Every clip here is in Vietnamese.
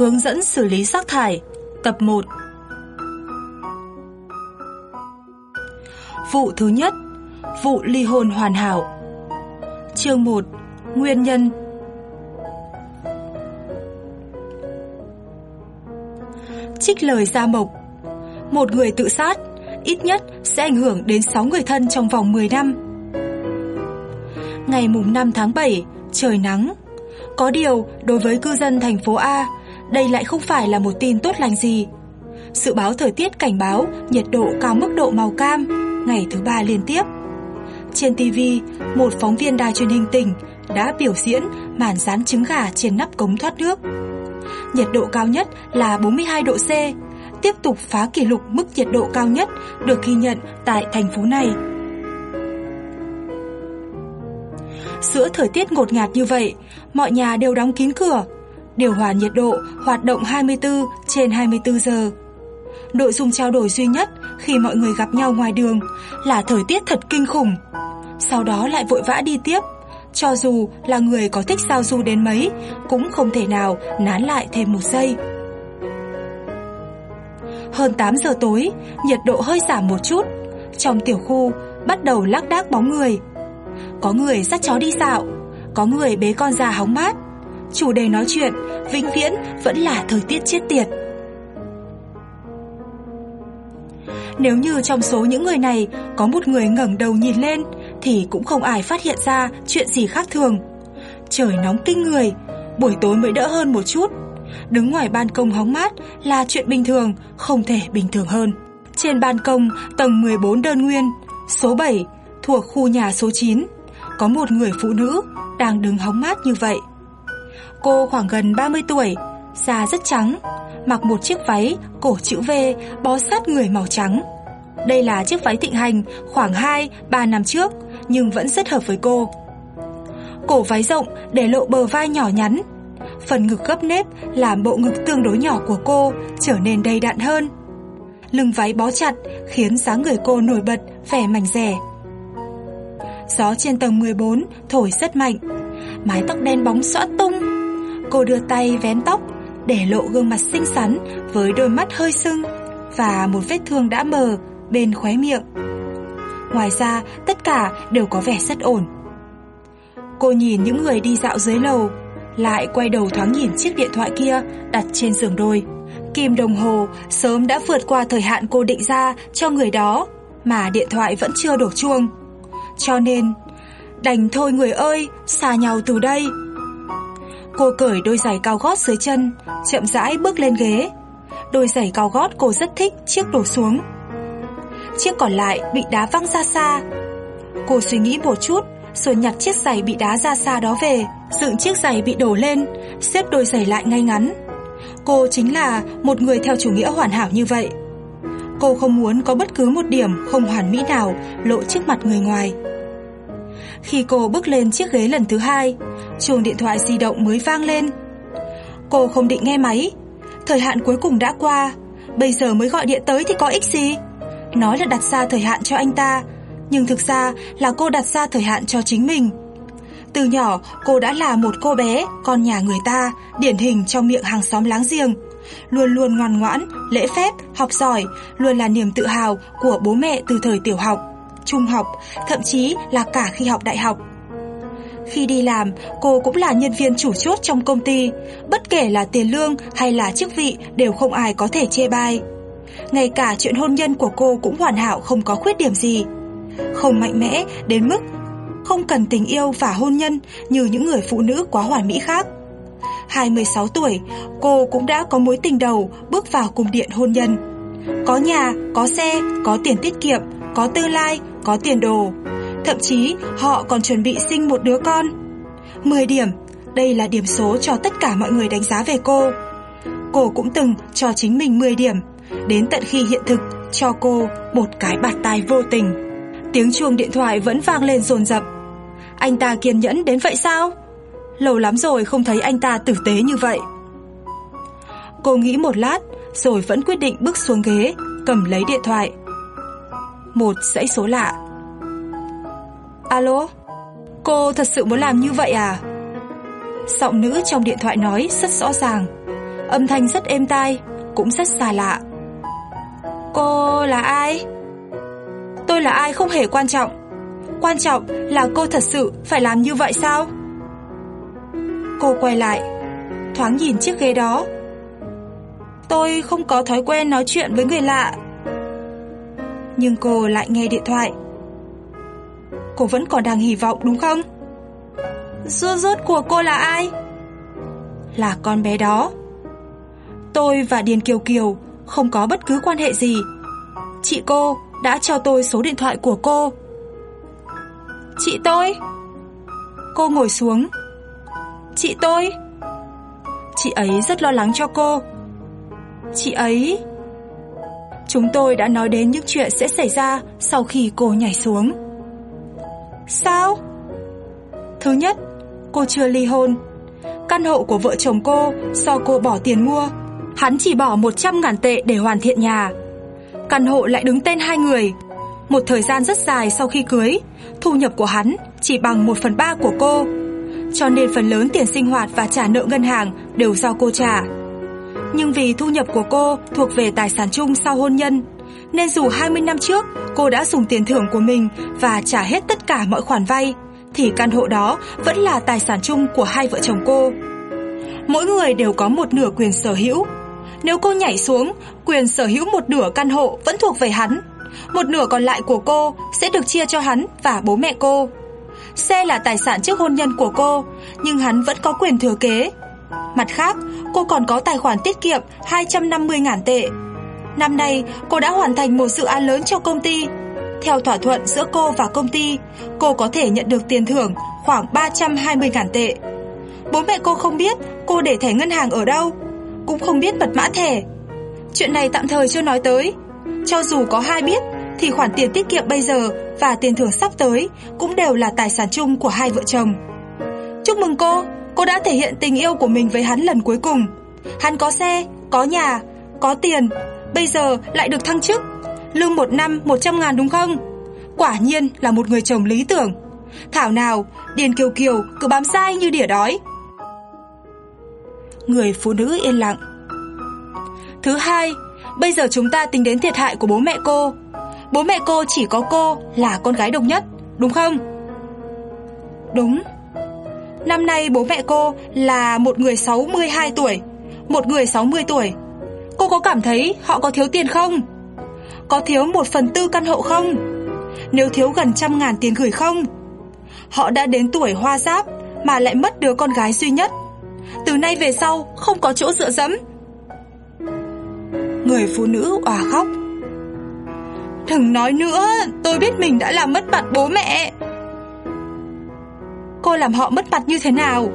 Hướng dẫn xử lý rác thải. Tập 1 Vụ thứ nhất, Vụ ly hôn hoàn hảo. Chương 1 Nguyên nhân. Trích lời Gia Mộc. Một người tự sát, Ít nhất sẽ ảnh hưởng đến 6 người thân trong vòng 10 năm. Ngày mùng 5 tháng 7 Trời nắng. Có điều, đối với cư dân thành phố A đây lại không phải là một tin tốt lành gì. Dự báo thời tiết cảnh báo nhiệt độ cao mức độ màu cam ngày thứ ba liên tiếp. Trên TV, một phóng viên đài truyền hình tỉnh đã biểu diễn màn rán trứng gà trên nắp cống thoát nước. Nhiệt độ cao nhất là 42 độ C, tiếp tục phá kỷ lục mức nhiệt độ cao nhất được ghi nhận tại thành phố này. Giữa thời tiết ngột ngạt như vậy, mọi nhà đều đóng kín cửa, điều hòa nhiệt độ hoạt động 24 trên 24 giờ. Nội dung trao đổi duy nhất khi mọi người gặp nhau ngoài đường là thời tiết thật kinh khủng. Sau đó lại vội vã đi tiếp, cho dù là người có thích sao du đến mấy cũng không thể nào nán lại thêm một giây. Hơn 8 giờ tối, nhiệt độ hơi giảm một chút. Trong tiểu khu bắt đầu lác đác bóng người. Có người dắt chó đi dạo, có người bế con già hóng mát, chủ đề nói chuyện vĩnh viễn vẫn là thời tiết chết tiệt. Nếu như trong số những người này có một người ngẩng đầu nhìn lên thì cũng không ai phát hiện ra chuyện gì khác thường. Trời nóng kinh người, buổi tối mới đỡ hơn một chút. Đứng ngoài ban công hóng mát là chuyện bình thường, không thể bình thường hơn. Trên ban công tầng 14 đơn nguyên, số 7, thuộc khu nhà số 9, có một người phụ nữ đang đứng hóng mát như vậy. Cô khoảng gần 30 tuổi, da rất trắng, mặc một chiếc váy cổ chữ V bó sát người màu trắng. Đây là chiếc váy thịnh hành khoảng 2-3 năm trước, nhưng vẫn rất hợp với cô. Cổ váy rộng để lộ bờ vai nhỏ nhắn. Phần ngực gấp nếp làm bộ ngực tương đối nhỏ của cô trở nên đầy đặn hơn. Lưng váy bó chặt khiến dáng người cô nổi bật, vẻ mảnh rẻ. Gió trên tầng 14 thổi rất mạnh, mái tóc đen bóng xõa tung Cô đưa tay vén tóc để lộ gương mặt xinh xắn với đôi mắt hơi sưng và một vết thương đã mờ bên khóe miệng. Ngoài ra, tất cả đều có vẻ rất ổn. Cô nhìn những người đi dạo dưới lầu, lại quay đầu thoáng nhìn chiếc điện thoại kia đặt trên giường đôi. Kim đồng hồ sớm đã vượt qua thời hạn cô định ra cho người đó, mà điện thoại vẫn chưa đổ chuông. Cho nên, đành thôi người ơi, xa nhau từ đây. Cô cởi đôi giày cao gót dưới chân, chậm rãi bước lên ghế. Đôi giày cao gót cô rất thích, chiếc đổ xuống. Chiếc còn lại bị đá văng ra xa. Cô suy nghĩ một chút, rồi nhặt chiếc giày bị đá ra xa đó về, dựng chiếc giày bị đổ lên, xếp đôi giày lại ngay ngắn. Cô chính là một người theo chủ nghĩa hoàn hảo như vậy. Cô không muốn có bất cứ một điểm không hoàn mỹ nào lộ trước mặt người ngoài. Khi cô bước lên chiếc ghế lần thứ hai, chuông điện thoại di động mới vang lên. Cô không định nghe máy, thời hạn cuối cùng đã qua, bây giờ mới gọi điện tới thì có ích gì? Nói là đặt ra thời hạn cho anh ta, nhưng thực ra là cô đặt ra thời hạn cho chính mình. Từ nhỏ, cô đã là một cô bé, con nhà người ta, điển hình trong miệng hàng xóm láng giềng. Luôn luôn ngoan ngoãn, lễ phép, học giỏi, luôn là niềm tự hào của bố mẹ từ thời tiểu học trung học, thậm chí là cả khi học đại học. Khi đi làm, cô cũng là nhân viên chủ chốt trong công ty, bất kể là tiền lương hay là chức vị đều không ai có thể chê bai. Ngay cả chuyện hôn nhân của cô cũng hoàn hảo không có khuyết điểm gì. Không mạnh mẽ đến mức không cần tình yêu và hôn nhân như những người phụ nữ quá hoàn mỹ khác. 26 tuổi, cô cũng đã có mối tình đầu bước vào cung điện hôn nhân. Có nhà, có xe, có tiền tiết kiệm, có tương lai, có tiền đồ. Thậm chí họ còn chuẩn bị sinh một đứa con. 10 điểm, đây là điểm số cho tất cả mọi người đánh giá về cô. cô cũng từng cho chính mình 10 điểm, đến tận khi hiện thực cho cô một cái bạt tai vô tình. Tiếng chuông điện thoại vẫn vang lên dồn dập. Anh ta kiên nhẫn đến vậy sao? Lâu lắm rồi không thấy anh ta tử tế như vậy. Cô nghĩ một lát rồi vẫn quyết định bước xuống ghế, cầm lấy điện thoại. Một dãy số lạ. Alo? Cô thật sự muốn làm như vậy à? Giọng nữ trong điện thoại nói rất rõ ràng. Âm thanh rất êm tai, cũng rất xa lạ. Cô là ai? Tôi là ai không hề quan trọng. Quan trọng là cô thật sự phải làm như vậy sao? Cô quay lại, thoáng nhìn chiếc ghế đó. Tôi không có thói quen nói chuyện với người lạ. Nhưng cô lại nghe điện thoại. Cô vẫn còn đang hy vọng đúng không? Rốt rốt của cô là ai? Là con bé đó. Tôi và Điền Kiều Kiều không có bất cứ quan hệ gì. Chị cô đã cho tôi số điện thoại của cô. Chị tôi? Cô ngồi xuống. Chị tôi? Chị ấy rất lo lắng cho cô. Chị ấy... Chúng tôi đã nói đến những chuyện sẽ xảy ra sau khi cô nhảy xuống. Sao? Thứ nhất, cô chưa ly hôn. Căn hộ của vợ chồng cô do cô bỏ tiền mua. Hắn chỉ bỏ 100 ngàn tệ để hoàn thiện nhà. Căn hộ lại đứng tên hai người. Một thời gian rất dài sau khi cưới, thu nhập của hắn chỉ bằng 1 phần 3 của cô. Cho nên phần lớn tiền sinh hoạt và trả nợ ngân hàng đều do cô trả. Nhưng vì thu nhập của cô thuộc về tài sản chung sau hôn nhân, nên dù 20 năm trước cô đã dùng tiền thưởng của mình và trả hết tất cả mọi khoản vay, thì căn hộ đó vẫn là tài sản chung của hai vợ chồng cô. Mỗi người đều có một nửa quyền sở hữu. Nếu cô nhảy xuống, quyền sở hữu một nửa căn hộ vẫn thuộc về hắn. Một nửa còn lại của cô sẽ được chia cho hắn và bố mẹ cô. Xe là tài sản trước hôn nhân của cô, nhưng hắn vẫn có quyền thừa kế. Mặt khác, cô còn có tài khoản tiết kiệm 250.000 tệ. Năm nay, cô đã hoàn thành một dự án lớn cho công ty. Theo thỏa thuận giữa cô và công ty, cô có thể nhận được tiền thưởng khoảng 320.000 tệ. Bố mẹ cô không biết cô để thẻ ngân hàng ở đâu, cũng không biết mật mã thẻ. Chuyện này tạm thời chưa nói tới. Cho dù có hai biết, thì khoản tiền tiết kiệm bây giờ và tiền thưởng sắp tới cũng đều là tài sản chung của hai vợ chồng. Chúc mừng cô, cô đã thể hiện tình yêu của mình với hắn lần cuối cùng. Hắn có xe, có nhà, có tiền, bây giờ lại được thăng chức. Lương một năm 100 ngàn đúng không? Quả nhiên là một người chồng lý tưởng. Thảo nào, Điền Kiều Kiều cứ bám sai như đỉa đói. Người phụ nữ yên lặng. Thứ hai, bây giờ chúng ta tính đến thiệt hại của bố mẹ cô. Bố mẹ cô chỉ có cô là con gái độc nhất, đúng không? Đúng. Năm nay bố mẹ cô là một người 62 tuổi, một người 60 tuổi. Cô có cảm thấy họ có thiếu tiền không? Có thiếu một phần tư căn hộ không? Nếu thiếu gần trăm ngàn tiền gửi không? Họ đã đến tuổi hoa giáp mà lại mất đứa con gái duy nhất. Từ nay về sau không có chỗ dựa dẫm. Người phụ nữ òa khóc. Đừng nói nữa, tôi biết mình đã làm mất mặt bố mẹ. Cô làm họ mất mặt như thế nào?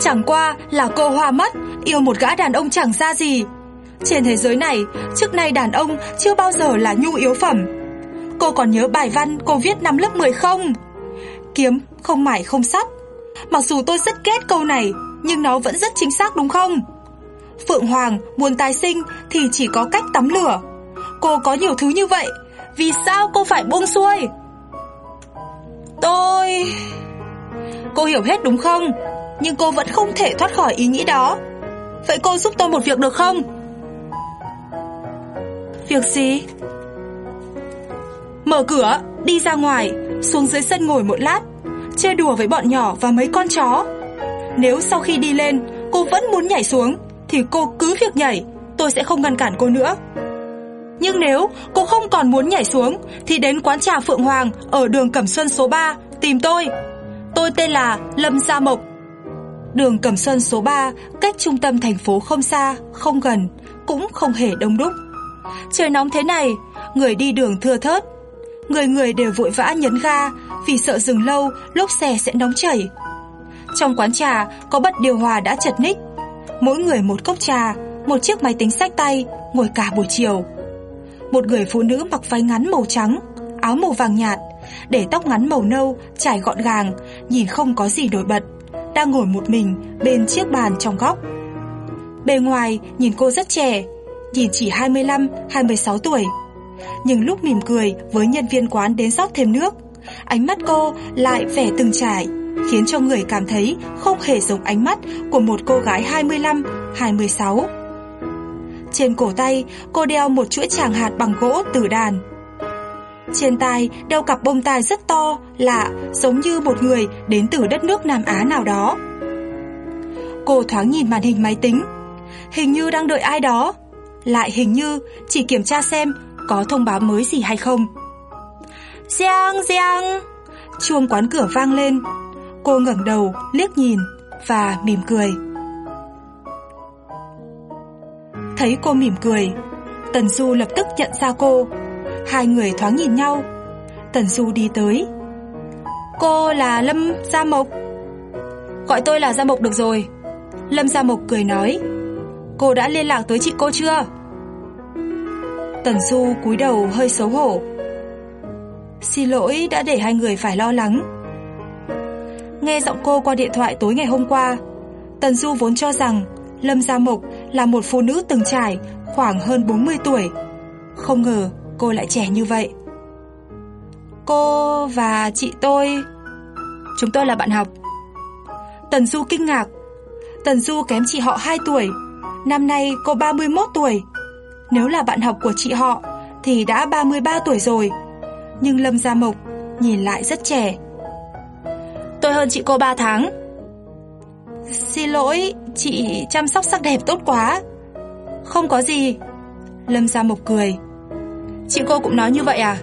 Chẳng qua là cô hoa mất, yêu một gã đàn ông chẳng ra gì. Trên thế giới này, trước nay đàn ông chưa bao giờ là nhu yếu phẩm. Cô còn nhớ bài văn cô viết năm lớp 10 không? Kiếm không mải không sắt. Mặc dù tôi rất ghét câu này, nhưng nó vẫn rất chính xác đúng không? Phượng Hoàng muốn tái sinh thì chỉ có cách tắm lửa. Cô có nhiều thứ như vậy, vì sao cô phải buông xuôi? Tôi... Cô hiểu hết đúng không? Nhưng cô vẫn không thể thoát khỏi ý nghĩ đó. Vậy cô giúp tôi một việc được không? Việc gì? Mở cửa, đi ra ngoài, xuống dưới sân ngồi một lát, chơi đùa với bọn nhỏ và mấy con chó. Nếu sau khi đi lên, cô vẫn muốn nhảy xuống, thì cô cứ việc nhảy, tôi sẽ không ngăn cản cô nữa. Nhưng nếu cô không còn muốn nhảy xuống, thì đến quán trà Phượng Hoàng ở đường Cẩm Xuân số 3 tìm tôi. Tôi tên là Lâm Gia Mộc. Đường Cẩm Xuân số 3 cách trung tâm thành phố không xa, không gần, cũng không hề đông đúc. Trời nóng thế này, người đi đường thưa thớt. Người người đều vội vã nhấn ga vì sợ dừng lâu lốp xe sẽ nóng chảy. Trong quán trà có bật điều hòa đã chật ních. Mỗi người một cốc trà, một chiếc máy tính sách tay, ngồi cả buổi chiều. Một người phụ nữ mặc váy ngắn màu trắng, áo màu vàng nhạt, để tóc ngắn màu nâu, trải gọn gàng, nhìn không có gì nổi bật, đang ngồi một mình bên chiếc bàn trong góc. Bề ngoài nhìn cô rất trẻ, nhìn chỉ 25, 26 tuổi. Nhưng lúc mỉm cười với nhân viên quán đến rót thêm nước, ánh mắt cô lại vẻ từng trải, khiến cho người cảm thấy không hề giống ánh mắt của một cô gái 25, 26. Trên cổ tay, cô đeo một chuỗi tràng hạt bằng gỗ tử đàn. Trên tai đeo cặp bông tai rất to, lạ, giống như một người đến từ đất nước Nam Á nào đó. Cô thoáng nhìn màn hình máy tính, hình như đang đợi ai đó, lại hình như chỉ kiểm tra xem có thông báo mới gì hay không. Giang, Giang! Chuông quán cửa vang lên. Cô ngẩng đầu, liếc nhìn và mỉm cười. Thấy cô mỉm cười, Tần Du lập tức nhận ra cô. Hai người thoáng nhìn nhau. Tần Du đi tới. Cô là Lâm Gia Mộc. Gọi tôi là Gia Mộc được rồi. Lâm Gia Mộc cười nói. Cô đã liên lạc tới chị cô chưa? Tần Du cúi đầu hơi xấu hổ. Xin lỗi đã để hai người phải lo lắng. Nghe giọng cô qua điện thoại tối ngày hôm qua, Tần Du vốn cho rằng Lâm Gia Mộc là một phụ nữ từng trải, khoảng hơn 40 tuổi. Không ngờ cô lại trẻ như vậy. Cô và chị tôi... Chúng tôi là bạn học. Tần Du kinh ngạc. Tần Du kém chị họ 2 tuổi. Năm nay cô 31 tuổi. Nếu là bạn học của chị họ thì đã 33 tuổi rồi. Nhưng Lâm Gia Mộc nhìn lại rất trẻ. Tôi hơn chị cô 3 tháng. Xin lỗi, chị chăm sóc sắc đẹp tốt quá. Không có gì. Lâm Gia Mộc cười. Chị cô cũng nói như vậy à?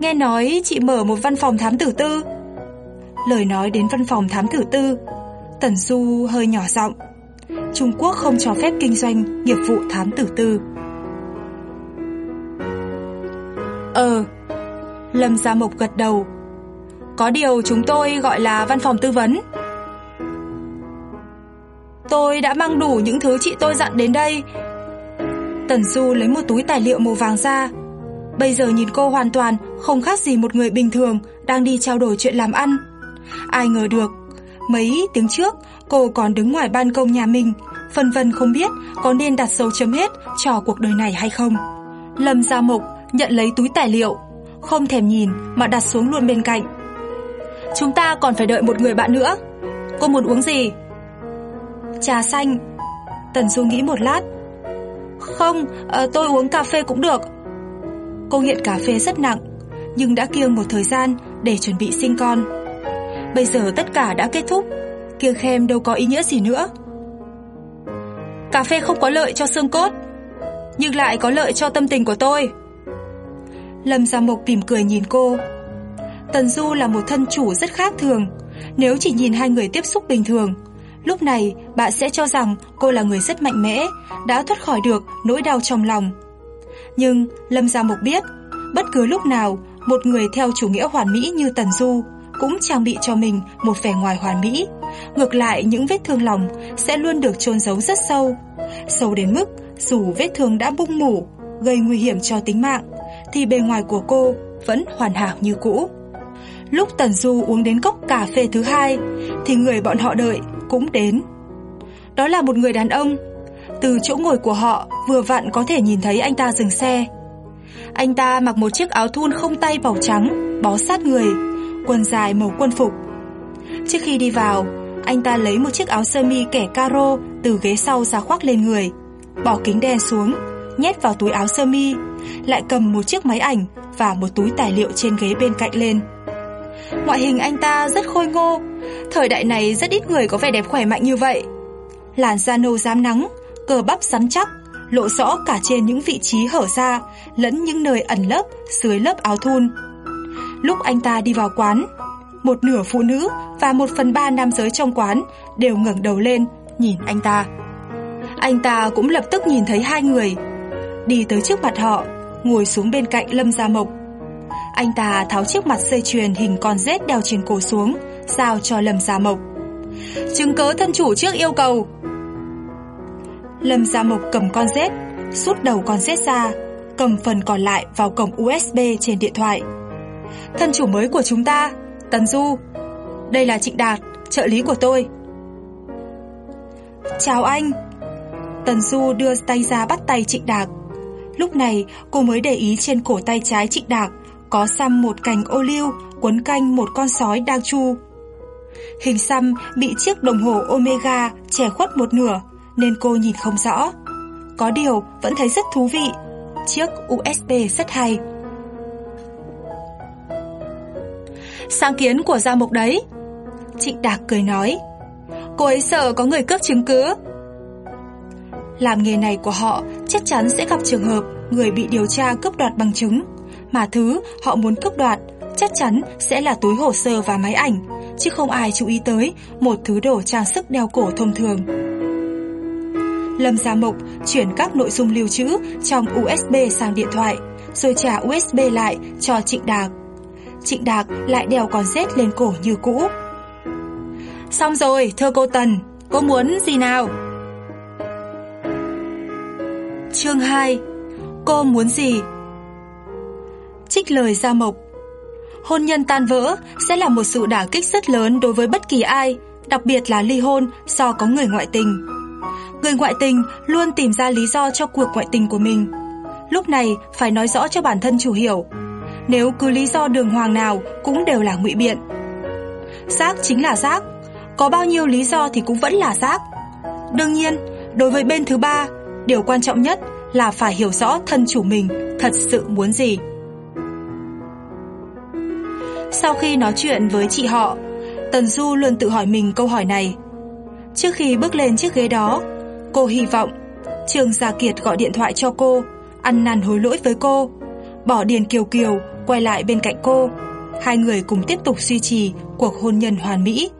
Nghe nói chị mở một văn phòng thám tử tư. Lời nói đến văn phòng thám tử tư, Tần Du hơi nhỏ giọng. Trung Quốc không cho phép kinh doanh nghiệp vụ thám tử tư. Ờ, Lâm Gia Mộc gật đầu. Có điều chúng tôi gọi là văn phòng tư vấn. Tôi đã mang đủ những thứ chị tôi dặn đến đây. Tần Du lấy một túi tài liệu màu vàng ra. Bây giờ nhìn cô hoàn toàn không khác gì một người bình thường đang đi trao đổi chuyện làm ăn. Ai ngờ được, mấy tiếng trước cô còn đứng ngoài ban công nhà mình, phân vân không biết có nên đặt dấu chấm hết cho cuộc đời này hay không. Lâm Gia Mộc nhận lấy túi tài liệu, không thèm nhìn mà đặt xuống luôn bên cạnh. Chúng ta còn phải đợi một người bạn nữa. Cô muốn uống gì? Trà xanh. Tần Du nghĩ một lát. Không, à, tôi uống cà phê cũng được. Cô nghiện cà phê rất nặng, nhưng đã kiêng một thời gian để chuẩn bị sinh con. Bây giờ tất cả đã kết thúc, kiêng khem đâu có ý nghĩa gì nữa. Cà phê không có lợi cho xương cốt, nhưng lại có lợi cho tâm tình của tôi. Lâm Gia Mộc mỉm cười nhìn cô. Tần Du là một thân chủ rất khác thường, nếu chỉ nhìn hai người tiếp xúc bình thường, lúc này bạn sẽ cho rằng cô là người rất mạnh mẽ, đã thoát khỏi được nỗi đau trong lòng. Nhưng Lâm Gia Mộc biết, bất cứ lúc nào, một người theo chủ nghĩa hoàn mỹ như Tần Du cũng trang bị cho mình một vẻ ngoài hoàn mỹ. Ngược lại, những vết thương lòng sẽ luôn được chôn giấu rất sâu. Sâu đến mức dù vết thương đã bung mủ, gây nguy hiểm cho tính mạng, thì bề ngoài của cô vẫn hoàn hảo như cũ. Lúc Tần Du uống đến cốc cà phê thứ hai, thì người bọn họ đợi cũng đến. Đó là một người đàn ông. Từ chỗ ngồi của họ vừa vặn có thể nhìn thấy anh ta dừng xe. Anh ta mặc một chiếc áo thun không tay màu trắng, bó sát người, quần dài màu quân phục. Trước khi đi vào, anh ta lấy một chiếc áo sơ mi kẻ caro từ ghế sau ra khoác lên người, bỏ kính đen xuống, nhét vào túi áo sơ mi, lại cầm một chiếc máy ảnh và một túi tài liệu trên ghế bên cạnh lên. Ngoại hình anh ta rất khôi ngô, thời đại này rất ít người có vẻ đẹp khỏe mạnh như vậy. Làn da nâu rám nắng, cờ bắp rắn chắc, lộ rõ cả trên những vị trí hở ra, lẫn những nơi ẩn lớp dưới lớp áo thun. Lúc anh ta đi vào quán, một nửa phụ nữ và một phần ba nam giới trong quán đều ngẩng đầu lên, nhìn anh ta. Anh ta cũng lập tức nhìn thấy hai người, đi tới trước mặt họ, ngồi xuống bên cạnh Lâm Gia Mộc. Anh ta tháo chiếc mặt dây chuyền hình con rết đeo trên cổ xuống, giao cho Lâm Gia Mộc. Chứng cớ thân chủ trước yêu cầu. Lâm Gia Mộc cầm con rết rút đầu con rết ra, cầm phần còn lại vào cổng USB trên điện thoại. Thân chủ mới của chúng ta, Tần Du. Đây là Trịnh Đạt, trợ lý của tôi. Chào anh. Tần Du đưa tay ra bắt tay Trịnh Đạt. Lúc này cô mới để ý trên cổ tay trái Trịnh Đạt có xăm một cành ô liu, quấn canh một con sói đang chu. Hình xăm bị chiếc đồng hồ Omega che khuất một nửa, nên cô nhìn không rõ. Có điều vẫn thấy rất thú vị. Chiếc USB rất hay. Sáng kiến của Gia Mục đấy. Trịnh Đạc cười nói. Cô ấy sợ có người cướp chứng cứ. Làm nghề này của họ chắc chắn sẽ gặp trường hợp người bị điều tra cướp đoạt bằng chứng. Mà thứ họ muốn cướp đoạt chắc chắn sẽ là túi hồ sơ và máy ảnh, chứ không ai chú ý tới một thứ đồ trang sức đeo cổ thông thường. Lâm Gia Mộc chuyển các nội dung lưu trữ trong USB sang điện thoại, rồi trả USB lại cho Trịnh Đạc. Trịnh Đạc lại đeo con rết lên cổ như cũ. Xong rồi, thưa cô Tần, cô muốn gì nào? Chương 2 Cô muốn gì? Trích lời Gia Mộc Hôn nhân tan vỡ sẽ là một sự đả kích rất lớn đối với bất kỳ ai, đặc biệt là ly hôn do có người ngoại tình. Người ngoại tình luôn tìm ra lý do cho cuộc ngoại tình của mình. Lúc này phải nói rõ cho bản thân chủ hiểu. Nếu cứ lý do đường hoàng nào cũng đều là ngụy biện. Giác chính là giác, có bao nhiêu lý do thì cũng vẫn là giác. Đương nhiên, đối với bên thứ ba, điều quan trọng nhất là phải hiểu rõ thân chủ mình thật sự muốn gì. Sau khi nói chuyện với chị họ, Tần Du luôn tự hỏi mình câu hỏi này. Trước khi bước lên chiếc ghế đó, cô hy vọng Trương Gia Kiệt gọi điện thoại cho cô, ăn năn hối lỗi với cô, bỏ Điền Kiều Kiều quay lại bên cạnh cô, hai người cùng tiếp tục duy trì cuộc hôn nhân hoàn mỹ.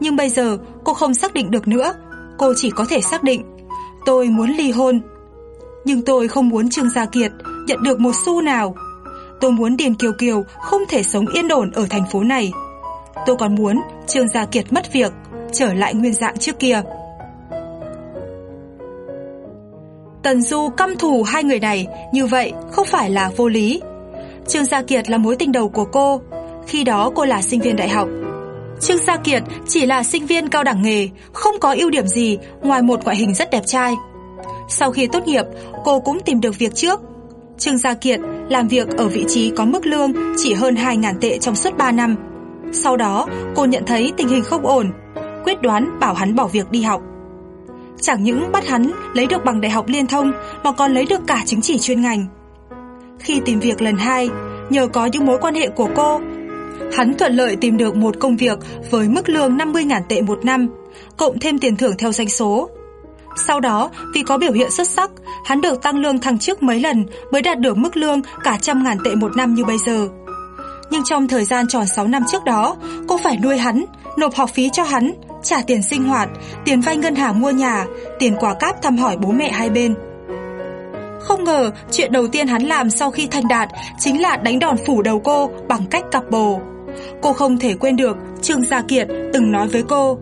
Nhưng bây giờ cô không xác định được nữa, cô chỉ có thể xác định tôi muốn ly hôn. Nhưng tôi không muốn Trương Gia Kiệt nhận được một xu nào. Tôi muốn Điền Kiều Kiều không thể sống yên ổn ở thành phố này. Tôi còn muốn Trương Gia Kiệt mất việc, trở lại nguyên dạng trước kia. Tần Du căm thù hai người này, như vậy không phải là vô lý. Trương Gia Kiệt là mối tình đầu của cô, khi đó cô là sinh viên đại học. Trương Gia Kiệt chỉ là sinh viên cao đẳng nghề, không có ưu điểm gì ngoài một ngoại hình rất đẹp trai. Sau khi tốt nghiệp, cô cũng tìm được việc trước. Trương Gia Kiệt làm việc ở vị trí có mức lương chỉ hơn 2.000 tệ trong suốt 3 năm. Sau đó, cô nhận thấy tình hình không ổn, quyết đoán bảo hắn bỏ việc đi học. Chẳng những bắt hắn lấy được bằng đại học liên thông mà còn lấy được cả chứng chỉ chuyên ngành. Khi tìm việc lần hai, nhờ có những mối quan hệ của cô, hắn thuận lợi tìm được một công việc với mức lương 50.000 tệ một năm, cộng thêm tiền thưởng theo doanh số. Sau đó, vì có biểu hiện xuất sắc, hắn được tăng lương thăng chức mấy lần mới đạt được mức lương cả trăm ngàn tệ một năm như bây giờ. Nhưng trong thời gian tròn 6 năm trước đó, cô phải nuôi hắn, nộp học phí cho hắn, trả tiền sinh hoạt, tiền vay ngân hàng mua nhà, tiền quà cáp thăm hỏi bố mẹ hai bên. Không ngờ, chuyện đầu tiên hắn làm sau khi thành đạt chính là đánh đòn phủ đầu cô bằng cách cặp bồ. Cô không thể quên được Trương Gia Kiệt từng nói với cô.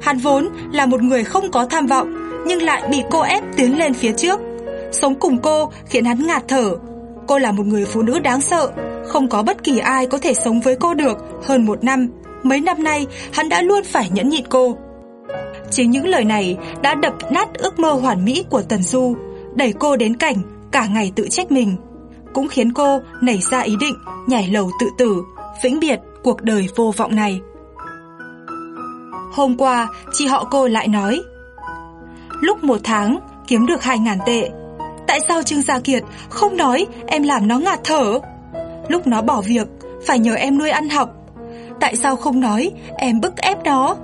Hắn vốn là một người không có tham vọng, nhưng lại bị cô ép tiến lên phía trước. Sống cùng cô khiến hắn ngạt thở. Cô là một người phụ nữ đáng sợ, không có bất kỳ ai có thể sống với cô được hơn một năm. Mấy năm nay, hắn đã luôn phải nhẫn nhịn cô. Chính những lời này đã đập nát ước mơ hoàn mỹ của Tần Du, đẩy cô đến cảnh cả ngày tự trách mình, cũng khiến cô nảy ra ý định nhảy lầu tự tử, vĩnh biệt cuộc đời vô vọng này. Hôm qua, chị họ cô lại nói Lúc một tháng, kiếm được 2.000 tệ. Tại sao Trương Gia Kiệt không nói em làm nó ngạt thở? Lúc nó bỏ việc, phải nhờ em nuôi ăn học. Tại sao không nói em bức ép nó?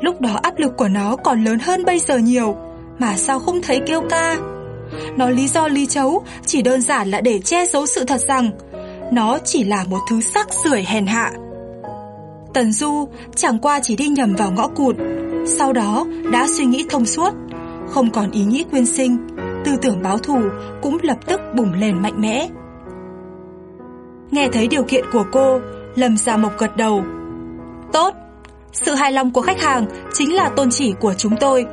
Lúc đó áp lực của nó còn lớn hơn bây giờ nhiều Mà sao không thấy kêu ca? Nó lý do lý chấu Chỉ đơn giản là để che giấu sự thật rằng Nó chỉ là một thứ sắc sưởi hèn hạ. Tần Du chẳng qua chỉ đi nhầm vào ngõ cụt sau đó đã suy nghĩ thông suốt Không còn ý nghĩ quyên sinh Tư tưởng báo thù cũng lập tức bùng lên mạnh mẽ Nghe thấy điều kiện của cô Lâm Gia Mộc gật đầu Tốt Sự hài lòng của khách hàng Chính là tôn chỉ của chúng tôi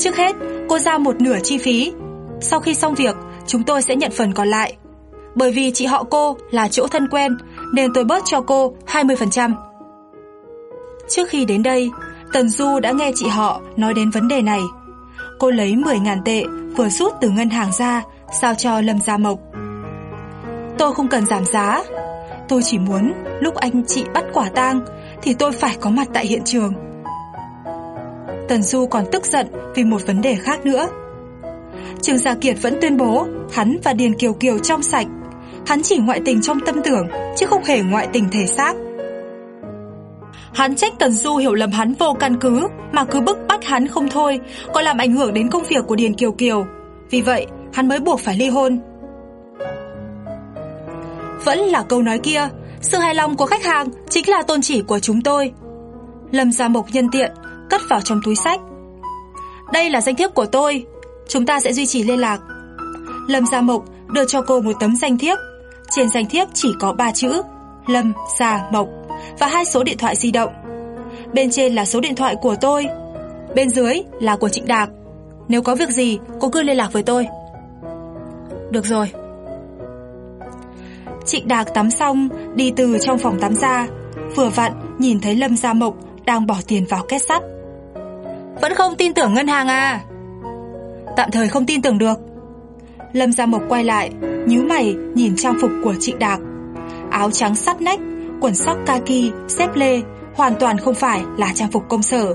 Trước hết, cô giao một nửa chi phí. Sau khi xong việc, chúng tôi sẽ nhận phần còn lại. Bởi vì chị họ cô là chỗ thân quen, nên tôi bớt cho cô 20%. Trước khi đến đây, Tần Du đã nghe chị họ nói đến vấn đề này. Cô lấy 10.000 tệ vừa rút từ ngân hàng ra, sao cho Lâm Gia Mộc. Tôi không cần giảm giá, tôi chỉ muốn lúc anh chị bắt quả tang thì tôi phải có mặt tại hiện trường. Tần Du còn tức giận vì một vấn đề khác nữa. Trương Gia Kiệt vẫn tuyên bố hắn và Điền Kiều Kiều trong sạch. Hắn chỉ ngoại tình trong tâm tưởng, chứ không hề ngoại tình thể xác. Hắn trách Tần Du hiểu lầm hắn vô căn cứ, mà cứ bức bách hắn không thôi, còn làm ảnh hưởng đến công việc của Điền Kiều Kiều. Vì vậy, hắn mới buộc phải ly hôn. Vẫn là câu nói kia, sự hài lòng của khách hàng chính là tôn chỉ của chúng tôi. Lâm Gia Mộc nhân tiện, cất vào trong túi sách. Đây là danh thiếp của tôi, chúng ta sẽ duy trì liên lạc. Lâm Gia Mộc đưa cho cô một tấm danh thiếp. Trên danh thiếp chỉ có 3 chữ Lâm Gia Mộc và hai số điện thoại di động. Bên trên là số điện thoại của tôi, bên dưới là của Trịnh Đạc. Nếu có việc gì, cô cứ liên lạc với tôi. Được rồi. Trịnh Đạc tắm xong, đi từ trong phòng tắm ra, vừa vặn nhìn thấy Lâm Gia Mộc đang bỏ tiền vào két sắt. Vẫn không tin tưởng ngân hàng à? Tạm thời không tin tưởng được. Lâm Gia Mộc quay lại, nhíu mày nhìn trang phục của Trịnh Đạc. Áo trắng sắt nách, quần sóc kaki, xếp lê, hoàn toàn không phải là trang phục công sở.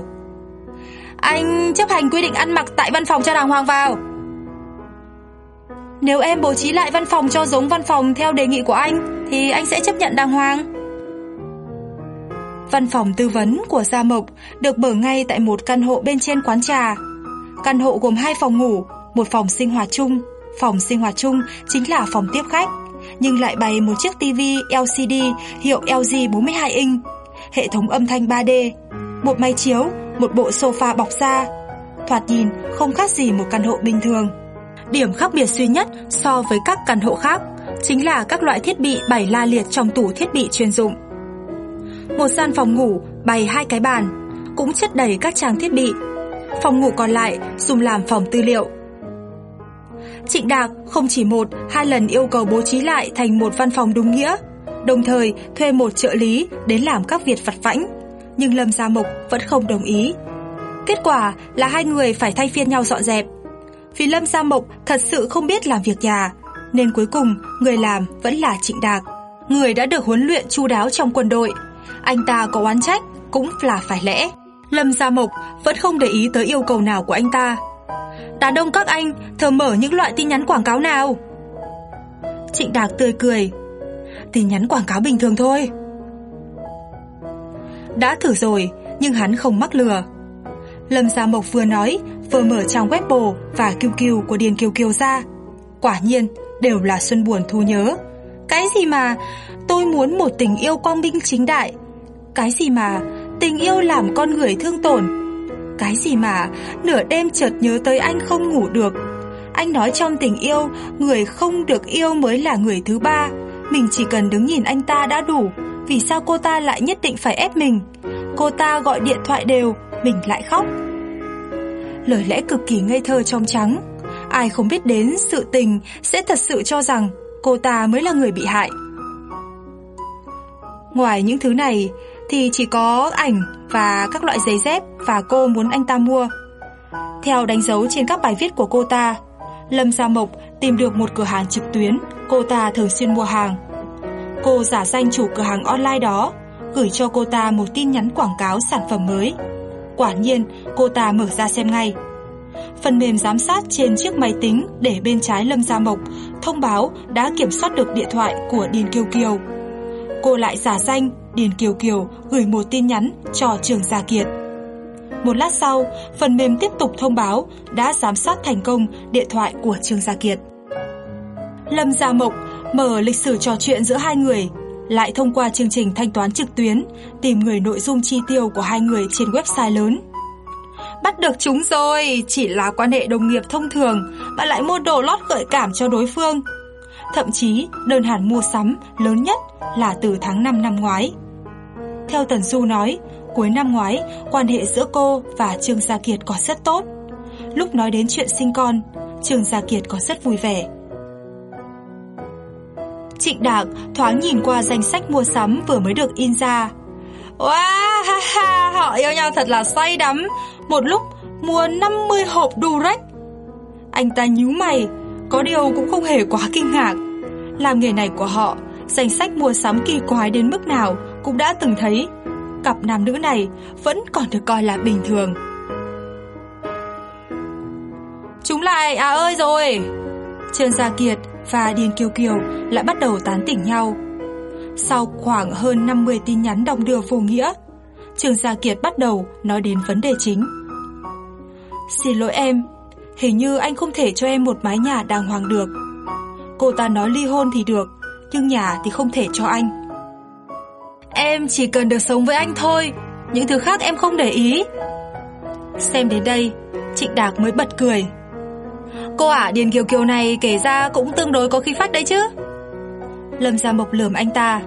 Anh chấp hành quy định ăn mặc tại văn phòng cho đàng hoàng vào. Nếu em bố trí lại văn phòng cho giống văn phòng theo đề nghị của anh thì anh sẽ chấp nhận đàng hoàng. Văn phòng tư vấn của Gia Mộc được mở ngay tại một căn hộ bên trên quán trà. Căn hộ gồm hai phòng ngủ, một phòng sinh hoạt chung. Phòng sinh hoạt chung chính là phòng tiếp khách, nhưng lại bày một chiếc TV LCD hiệu LG 42 inch, hệ thống âm thanh 3D, một máy chiếu, một bộ sofa bọc da. Thoạt nhìn không khác gì một căn hộ bình thường. Điểm khác biệt duy nhất so với các căn hộ khác chính là các loại thiết bị bày la liệt trong tủ thiết bị chuyên dụng. Một gian phòng ngủ bày hai cái bàn, cũng chất đầy các trang thiết bị. Phòng ngủ còn lại dùng làm phòng tư liệu. Trịnh Đạc không chỉ một, hai lần yêu cầu bố trí lại thành một văn phòng đúng nghĩa, đồng thời thuê một trợ lý đến làm các việc vặt vãnh, nhưng Lâm Gia Mộc vẫn không đồng ý. Kết quả là hai người phải thay phiên nhau dọn dẹp. Vì Lâm Gia Mộc thật sự không biết làm việc nhà, nên cuối cùng người làm vẫn là Trịnh Đạc, người đã được huấn luyện chu đáo trong quân đội. Anh ta có oán trách cũng là phải lẽ. Lâm Gia Mộc vẫn không để ý tới yêu cầu nào của anh ta. Đàn ông các anh thường mở những loại tin nhắn quảng cáo nào? Trịnh Đạc tươi cười. Tin nhắn quảng cáo bình thường thôi. Đã thử rồi, nhưng hắn không mắc lừa. Lâm Gia Mộc vừa nói, vừa mở trang Weibo và QQ của Điền Kiều Kiều ra. Quả nhiên, đều là Xuân Buồn thu nhớ. Cái gì mà tôi muốn một tình yêu quang minh chính đại? Cái gì mà tình yêu làm con người thương tổn? Cái gì mà nửa đêm chợt nhớ tới anh không ngủ được? Anh nói trong tình yêu, người không được yêu mới là người thứ ba. Mình chỉ cần đứng nhìn anh ta đã đủ. Vì sao cô ta lại nhất định phải ép mình? Cô ta gọi điện thoại đều, mình lại khóc. Lời lẽ cực kỳ ngây thơ trong trắng. Ai không biết đến sự tình sẽ thật sự cho rằng cô ta mới là người bị hại. Ngoài những thứ này thì chỉ có ảnh và các loại giày dép và cô muốn anh ta mua. Theo đánh dấu trên các bài viết của cô ta, Lâm Gia Mộc tìm được một cửa hàng trực tuyến cô ta thường xuyên mua hàng. Cô giả danh chủ cửa hàng online đó, gửi cho cô ta một tin nhắn quảng cáo sản phẩm mới. Quả nhiên, cô ta mở ra xem ngay. Phần mềm giám sát trên chiếc máy tính để bên trái Lâm Gia Mộc thông báo đã kiểm soát được điện thoại của Điền Kiều Kiều. Cô lại giả danh Điền Kiều Kiều gửi một tin nhắn cho Trường Gia Kiệt. Một lát sau, phần mềm tiếp tục thông báo đã giám sát thành công điện thoại của Trương Gia Kiệt. Lâm Gia Mộc mở lịch sử trò chuyện giữa hai người, lại thông qua chương trình thanh toán trực tuyến tìm người nội dung chi tiêu của hai người trên website lớn. Bắt được chúng rồi, chỉ là quan hệ đồng nghiệp thông thường mà lại mua đồ lót gợi cảm cho đối phương. Thậm chí, đơn hàng mua sắm lớn nhất là từ tháng 5 năm ngoái. Theo Tần Du nói, cuối năm ngoái, quan hệ giữa cô và Trương Gia Kiệt còn rất tốt. lúc nói đến chuyện sinh con, Trương Gia Kiệt có rất vui vẻ. Trịnh Đạc thoáng nhìn qua danh sách mua sắm vừa mới được in ra. Wow, ha, ha, họ yêu nhau thật là say đắm. Một lúc mua 50 hộp Durex. Anh ta nhíu mày, có điều cũng không hề quá kinh ngạc. Làm nghề này của họ, danh sách mua sắm kỳ quái đến mức nào cũng đã từng thấy. Cặp nam nữ này vẫn còn được coi là bình thường. Chúng lại à ơi rồi. Trương Gia Kiệt và Điền Kiều Kiều lại bắt đầu tán tỉnh nhau. Sau khoảng hơn 50 tin nhắn đồng đưa vô nghĩa, Trương Gia Kiệt bắt đầu nói đến vấn đề chính. Xin lỗi em, hình như anh không thể cho em một mái nhà đàng hoàng được. Cô ta nói ly hôn thì được, nhưng nhà thì không thể cho anh. Em chỉ cần được sống với anh thôi, những thứ khác em không để ý. Xem đến đây, Trịnh Đạc mới bật cười. Cô ả Điền Kiều Kiều này kể ra cũng tương đối có khí phách đấy chứ. Lâm Gia Mộc lườm anh ta.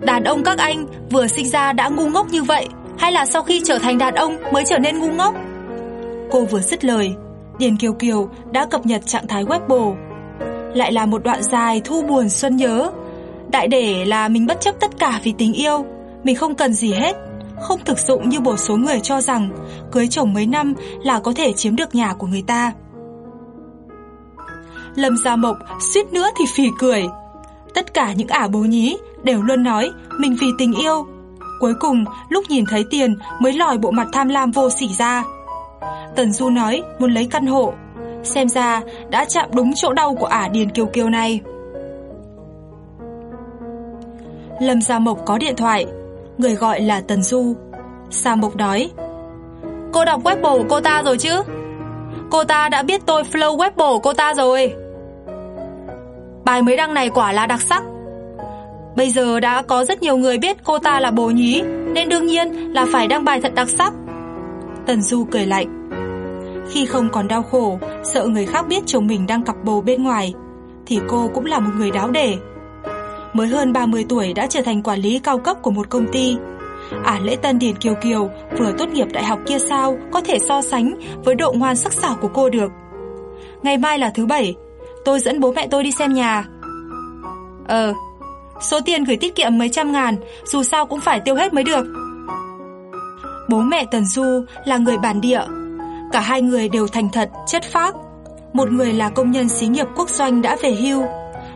Đàn ông các anh vừa sinh ra đã ngu ngốc như vậy, hay là sau khi trở thành đàn ông mới trở nên ngu ngốc? Cô vừa dứt lời, Điền Kiều Kiều đã cập nhật trạng thái Weibo. Lại là một đoạn dài thu buồn xuân nhớ. Đại để là mình bất chấp tất cả vì tình yêu, mình không cần gì hết, không thực dụng như một số người cho rằng cưới chồng mấy năm là có thể chiếm được nhà của người ta. Lâm Gia Mộc suýt nữa thì phì cười. Tất cả những ả bố nhí đều luôn nói mình vì tình yêu. Cuối cùng, lúc nhìn thấy tiền mới lòi bộ mặt tham lam vô sỉ ra. Tần Du nói muốn lấy căn hộ. Xem ra đã chạm đúng chỗ đau của ả Điền Kiều Kiều này. Lâm Gia Mộc có điện thoại, người gọi là Tần Du. Sa Mộc nói, Cô đọc Weibo của cô ta rồi chứ? Cô ta đã biết tôi flow Weibo của cô ta rồi. Bài mới đăng này quả là đặc sắc. Bây giờ đã có rất nhiều người biết cô ta là bồ nhí, nên đương nhiên là phải đăng bài thật đặc sắc. Tần Du cười lạnh. Khi không còn đau khổ, sợ người khác biết chồng mình đang cặp bồ bên ngoài, thì cô cũng là một người đáo để. Mới hơn 30 tuổi đã trở thành quản lý cao cấp của một công ty. À lễ tân Điền Kiều Kiều vừa tốt nghiệp đại học kia sao có thể so sánh với độ ngoan sắc sảo của cô được. Ngày mai là thứ bảy, tôi dẫn bố mẹ tôi đi xem nhà. Ờ, số tiền gửi tiết kiệm mấy trăm ngàn, dù sao cũng phải tiêu hết mới được. Bố mẹ Tần Du là người bản địa, cả hai người đều thành thật, chất phác. Một người là công nhân xí nghiệp quốc doanh đã về hưu,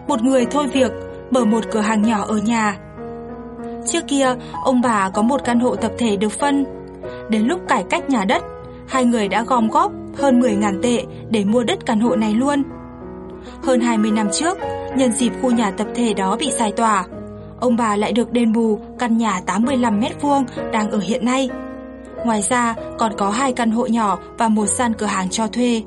một người thôi việc, mở một cửa hàng nhỏ ở nhà. Trước kia, ông bà có một căn hộ tập thể được phân. Đến lúc cải cách nhà đất, hai người đã gom góp hơn 10.000 tệ để mua đất căn hộ này luôn. Hơn 20 năm trước, nhân dịp khu nhà tập thể đó bị giải tỏa, ông bà lại được đền bù căn nhà 85 mét vuông đang ở hiện nay. Ngoài ra, còn có hai căn hộ nhỏ và một gian cửa hàng cho thuê.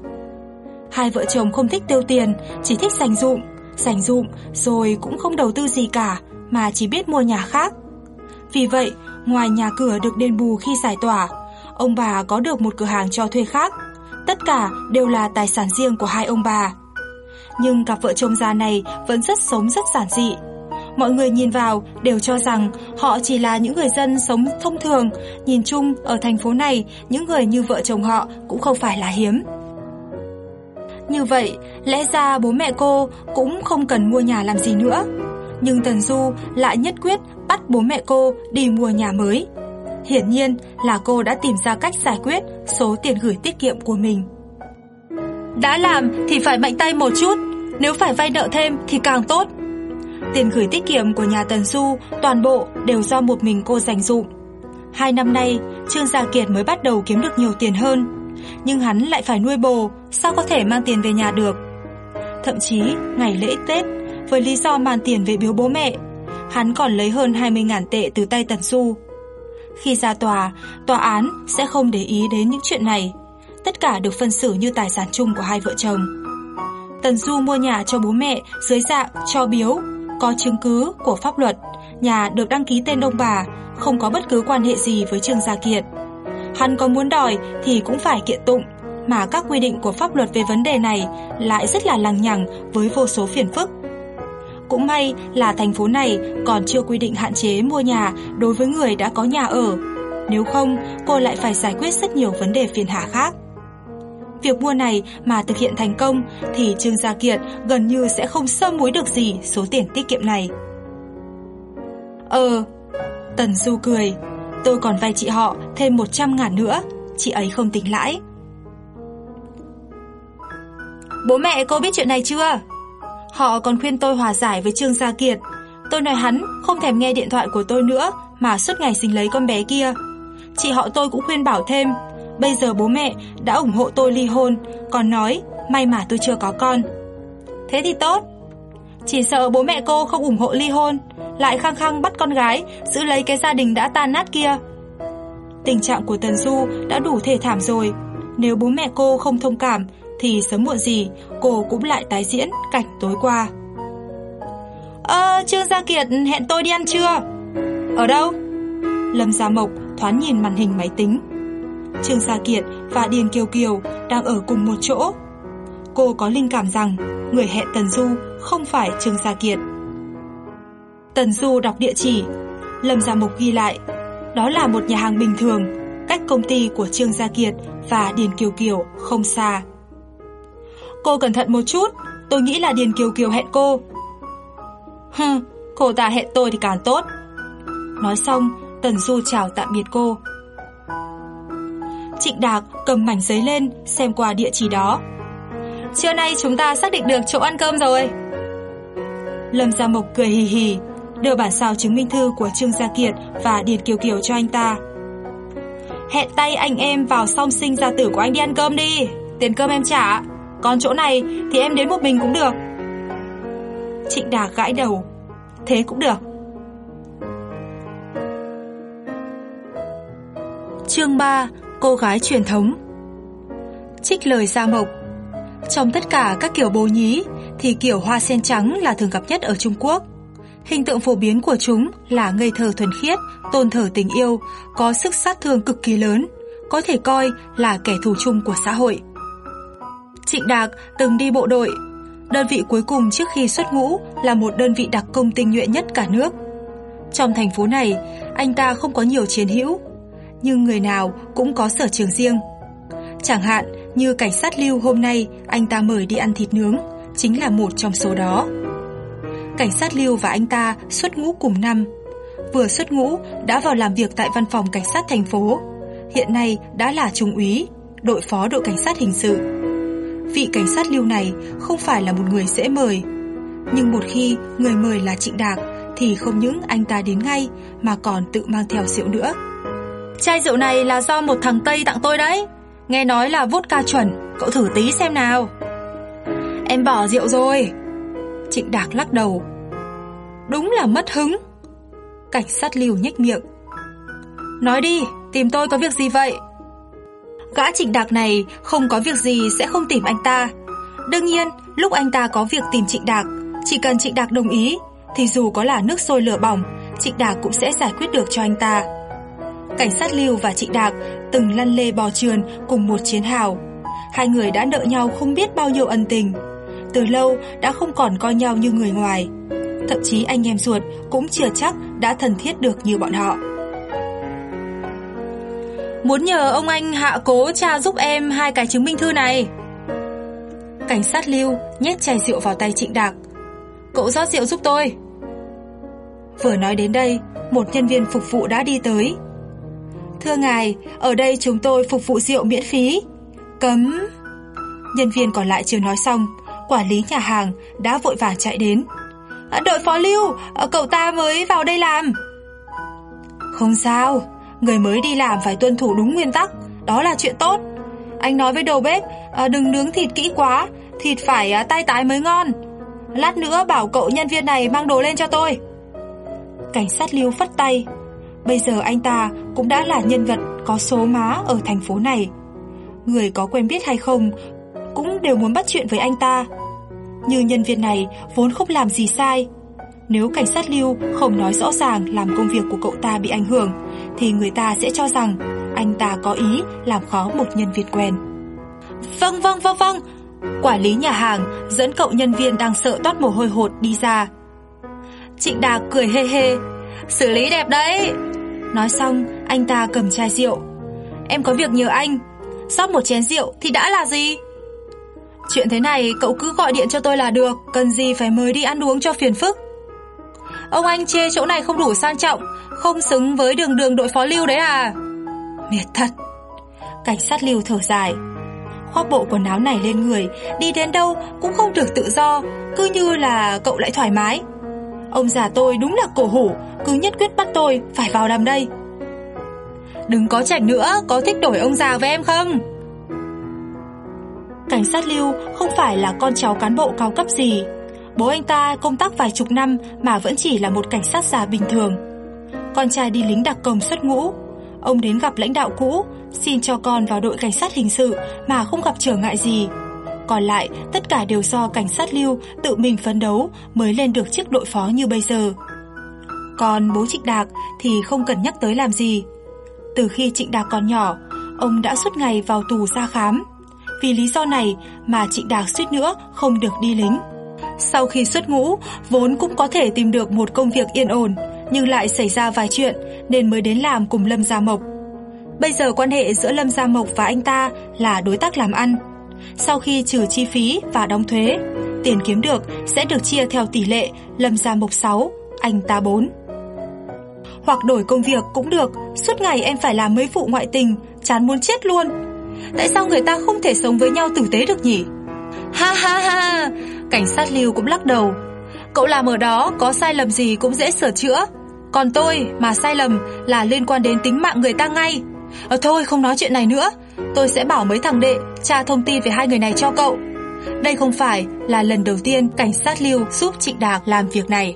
Hai vợ chồng không thích tiêu tiền, chỉ thích dành dụng dành dụm rồi cũng không đầu tư gì cả, mà chỉ biết mua nhà khác. Vì vậy, ngoài nhà cửa được đền bù khi giải tỏa, ông bà có được một cửa hàng cho thuê khác. Tất cả đều là tài sản riêng của hai ông bà nhưng cặp vợ chồng già này vẫn rất sống rất giản dị. Mọi người nhìn vào đều cho rằng họ chỉ là những người dân sống thông thường, nhìn chung ở thành phố này, những người như vợ chồng họ cũng không phải là hiếm. Như vậy, lẽ ra bố mẹ cô cũng không cần mua nhà làm gì nữa. Nhưng Tần Du lại nhất quyết bắt bố mẹ cô đi mua nhà mới. Hiển nhiên là cô đã tìm ra cách giải quyết số tiền gửi tiết kiệm của mình. Đã làm thì phải mạnh tay một chút, nếu phải vay nợ thêm thì càng tốt. Tiền gửi tiết kiệm của nhà Tần Du toàn bộ đều do một mình cô dành dụng Hai năm nay, Trương Gia Kiệt mới bắt đầu kiếm được nhiều tiền hơn, nhưng hắn lại phải nuôi bồ, sao có thể mang tiền về nhà được. Thậm chí, ngày lễ Tết, với lý do mang tiền về biếu bố mẹ, hắn còn lấy hơn 20.000 tệ từ tay Tần Du. Khi ra tòa, tòa án sẽ không để ý đến những chuyện này, tất cả được phân xử như tài sản chung của hai vợ chồng. Tần Du mua nhà cho bố mẹ dưới dạng cho biếu, có chứng cứ của pháp luật, nhà được đăng ký tên ông bà, không có bất cứ quan hệ gì với Trương Gia Kiệt. Hắn có muốn đòi thì cũng phải kiện tụng, mà các quy định của pháp luật về vấn đề này lại rất là lằng nhằng với vô số phiền phức. Cũng may là thành phố này còn chưa quy định hạn chế mua nhà đối với người đã có nhà ở. Nếu không, cô lại phải giải quyết rất nhiều vấn đề phiền hà khác. Việc mua này mà thực hiện thành công thì Trương Gia Kiệt gần như sẽ không sơ muối được gì số tiền tiết kiệm này. Ờ, Tần Du cười, tôi còn vay chị họ thêm 100 ngàn nữa, chị ấy không tính lãi. Bố mẹ cô biết chuyện này chưa? Họ còn khuyên tôi hòa giải với Trương Gia Kiệt. Tôi nói hắn không thèm nghe điện thoại của tôi nữa mà suốt ngày xình lấy con bé kia. Chị họ tôi cũng khuyên bảo thêm, bây giờ bố mẹ đã ủng hộ tôi ly hôn, còn nói may mà tôi chưa có con. Thế thì tốt. Chỉ sợ bố mẹ cô không ủng hộ ly hôn, lại khăng khăng bắt con gái giữ lấy cái gia đình đã tan nát kia. Tình trạng của Tần Du đã đủ thể thảm rồi, nếu bố mẹ cô không thông cảm thì sớm muộn gì cô cũng lại tái diễn cảnh tối qua. Ơ, Trương Gia Kiệt hẹn tôi đi ăn trưa. Ở đâu? Lâm Gia Mộc thoáng nhìn màn hình máy tính. Trương Gia Kiệt và Điền Kiều Kiều đang ở cùng một chỗ. Cô có linh cảm rằng người hẹn Tần Du không phải Trương Gia Kiệt. Tần Du đọc địa chỉ, Lâm Gia Mộc ghi lại. Đó là một nhà hàng bình thường, cách công ty của Trương Gia Kiệt và Điền Kiều Kiều không xa. Cô cẩn thận một chút, tôi nghĩ là Điền Kiều Kiều hẹn cô. Hừ, cô ta hẹn tôi thì càng tốt. Nói xong, Tần Du chào tạm biệt cô. Trịnh Đạc cầm mảnh giấy lên xem qua địa chỉ đó. Trưa nay chúng ta xác định được chỗ ăn cơm rồi. Lâm Gia Mộc cười hì hì, đưa bản sao chứng minh thư của Trương Gia Kiệt và Điền Kiều Kiều cho anh ta. Hẹn tay anh em vào song sinh gia tử của anh đi ăn cơm đi, tiền cơm em trả. Còn chỗ này thì em đến một mình cũng được Trịnh Đà gãi đầu Thế cũng được Chương 3 Cô gái truyền thống Trích lời Gia Mộc trong tất cả các kiểu bố nhí Thì kiểu hoa sen trắng là thường gặp nhất ở Trung Quốc Hình tượng phổ biến của chúng là ngây thơ thuần khiết, tôn thờ tình yêu, có sức sát thương cực kỳ lớn, có thể coi là kẻ thù chung của xã hội. Trịnh Đạc từng đi bộ đội. Đơn vị cuối cùng trước khi xuất ngũ là một đơn vị đặc công tinh nhuệ nhất cả nước. Trong thành phố này, anh ta không có nhiều chiến hữu, nhưng người nào cũng có sở trường riêng. Chẳng hạn như cảnh sát lưu hôm nay anh ta mời đi ăn thịt nướng, chính là một trong số đó. Cảnh sát lưu và anh ta xuất ngũ cùng năm. Vừa xuất ngũ đã vào làm việc tại văn phòng cảnh sát thành phố. Hiện nay đã là trung úy, đội phó đội cảnh sát hình sự vị cảnh sát lưu này không phải là một người dễ mời. Nhưng một khi người mời là Trịnh Đạc thì không những anh ta đến ngay mà còn tự mang theo rượu nữa. Chai rượu này là do một thằng Tây tặng tôi đấy. Nghe nói là vodka chuẩn, cậu thử tí xem nào. Em bỏ rượu rồi. Trịnh Đạc lắc đầu. Đúng là mất hứng. Cảnh sát liều nhếch miệng. Nói đi, tìm tôi có việc gì vậy? Gã trịnh đạc này không có việc gì sẽ không tìm anh ta. Đương nhiên, lúc anh ta có việc tìm trịnh đạc, chỉ cần trịnh đạc đồng ý, thì dù có là nước sôi lửa bỏng, trịnh đạc cũng sẽ giải quyết được cho anh ta. Cảnh sát Lưu và trịnh đạc từng lăn lê bò trườn cùng một chiến hào. Hai người đã nợ nhau không biết bao nhiêu ân tình. Từ lâu đã không còn coi nhau như người ngoài. Thậm chí anh em ruột cũng chưa chắc đã thân thiết được như bọn họ. Muốn nhờ ông anh hạ cố tra giúp em hai cái chứng minh thư này Cảnh sát Lưu nhét chai rượu vào tay Trịnh Đạc Cậu rót rượu giúp tôi Vừa nói đến đây Một nhân viên phục vụ đã đi tới Thưa ngài, Ở đây chúng tôi phục vụ rượu miễn phí. Cấm. Nhân viên còn lại chưa nói xong, Quản lý nhà hàng đã vội vàng chạy đến. À, Đội phó Lưu à, Cậu ta mới vào đây làm. Không sao, Người mới đi làm phải tuân thủ đúng nguyên tắc, Đó là chuyện tốt. Anh nói với đầu bếp à, Đừng nướng thịt kỹ quá, Thịt phải tay tái mới ngon. Lát nữa bảo cậu nhân viên này mang đồ lên cho tôi. Cảnh sát lưu phất tay. Bây giờ anh ta cũng đã là nhân vật có số má ở thành phố này Người có quen biết hay không Cũng đều muốn bắt chuyện với anh ta Như nhân viên này vốn không làm gì sai Nếu cảnh sát lưu không nói rõ ràng làm công việc của cậu ta bị ảnh hưởng thì người ta sẽ cho rằng anh ta có ý làm khó một nhân viên quen. Vâng vâng vâng vâng. Quản lý nhà hàng dẫn cậu nhân viên đang sợ toát mồ hôi hột đi ra. Trịnh Đà cười hê hê, xử lý đẹp đấy. Nói xong, anh ta cầm chai rượu. Em có việc nhờ anh. sót một chén rượu thì đã là gì? Chuyện thế này cậu cứ gọi điện cho tôi là được, cần gì phải mời đi ăn uống cho phiền phức. Ông anh chê chỗ này không đủ sang trọng, không xứng với đường đường đội phó lưu đấy à? Mệt thật. Cảnh sát lưu thở dài. Khoác bộ quần áo này lên người, đi đến đâu cũng không được tự do, cứ như là cậu lại thoải mái. Ông già tôi đúng là cổ hủ, cứ nhất quyết bắt tôi phải vào làm đây. Đừng có chảnh nữa, có thích đổi ông già với em không? Cảnh sát lưu không phải là con cháu cán bộ cao cấp gì. Bố anh ta công tác vài chục năm mà vẫn chỉ là một cảnh sát già bình thường. Con trai đi lính đặc công xuất ngũ. Ông đến gặp lãnh đạo cũ, xin cho con vào đội cảnh sát hình sự mà không gặp trở ngại gì. Còn lại, tất cả đều do cảnh sát lưu tự mình phấn đấu mới lên được chiếc đội phó như bây giờ. Còn bố Trịnh Đạc thì không cần nhắc tới làm gì. Từ khi Trịnh Đạc còn nhỏ, ông đã suốt ngày vào tù ra khám. Vì lý do này mà Trịnh Đạc suýt nữa không được đi lính. Sau khi xuất ngũ, vốn cũng có thể tìm được một công việc yên ổn, nhưng lại xảy ra vài chuyện nên mới đến làm cùng Lâm Gia Mộc. Bây giờ quan hệ giữa Lâm Gia Mộc và anh ta là đối tác làm ăn. Sau khi trừ chi phí và đóng thuế, tiền kiếm được sẽ được chia theo tỷ lệ Lâm Gia Mộc 6, anh ta 4. Hoặc đổi công việc cũng được, suốt ngày em phải làm mấy vụ ngoại tình, chán muốn chết luôn. Tại sao người ta không thể sống với nhau tử tế được nhỉ? Ha ha ha, cảnh sát lưu cũng lắc đầu. Cậu làm ở đó có sai lầm gì cũng dễ sửa chữa. Còn tôi mà sai lầm là liên quan đến tính mạng người ta ngay. Ờ thôi không nói chuyện này nữa, tôi sẽ bảo mấy thằng đệ tra thông tin về hai người này cho cậu. Đây không phải là lần đầu tiên cảnh sát lưu giúp Trịnh Đạc làm việc này.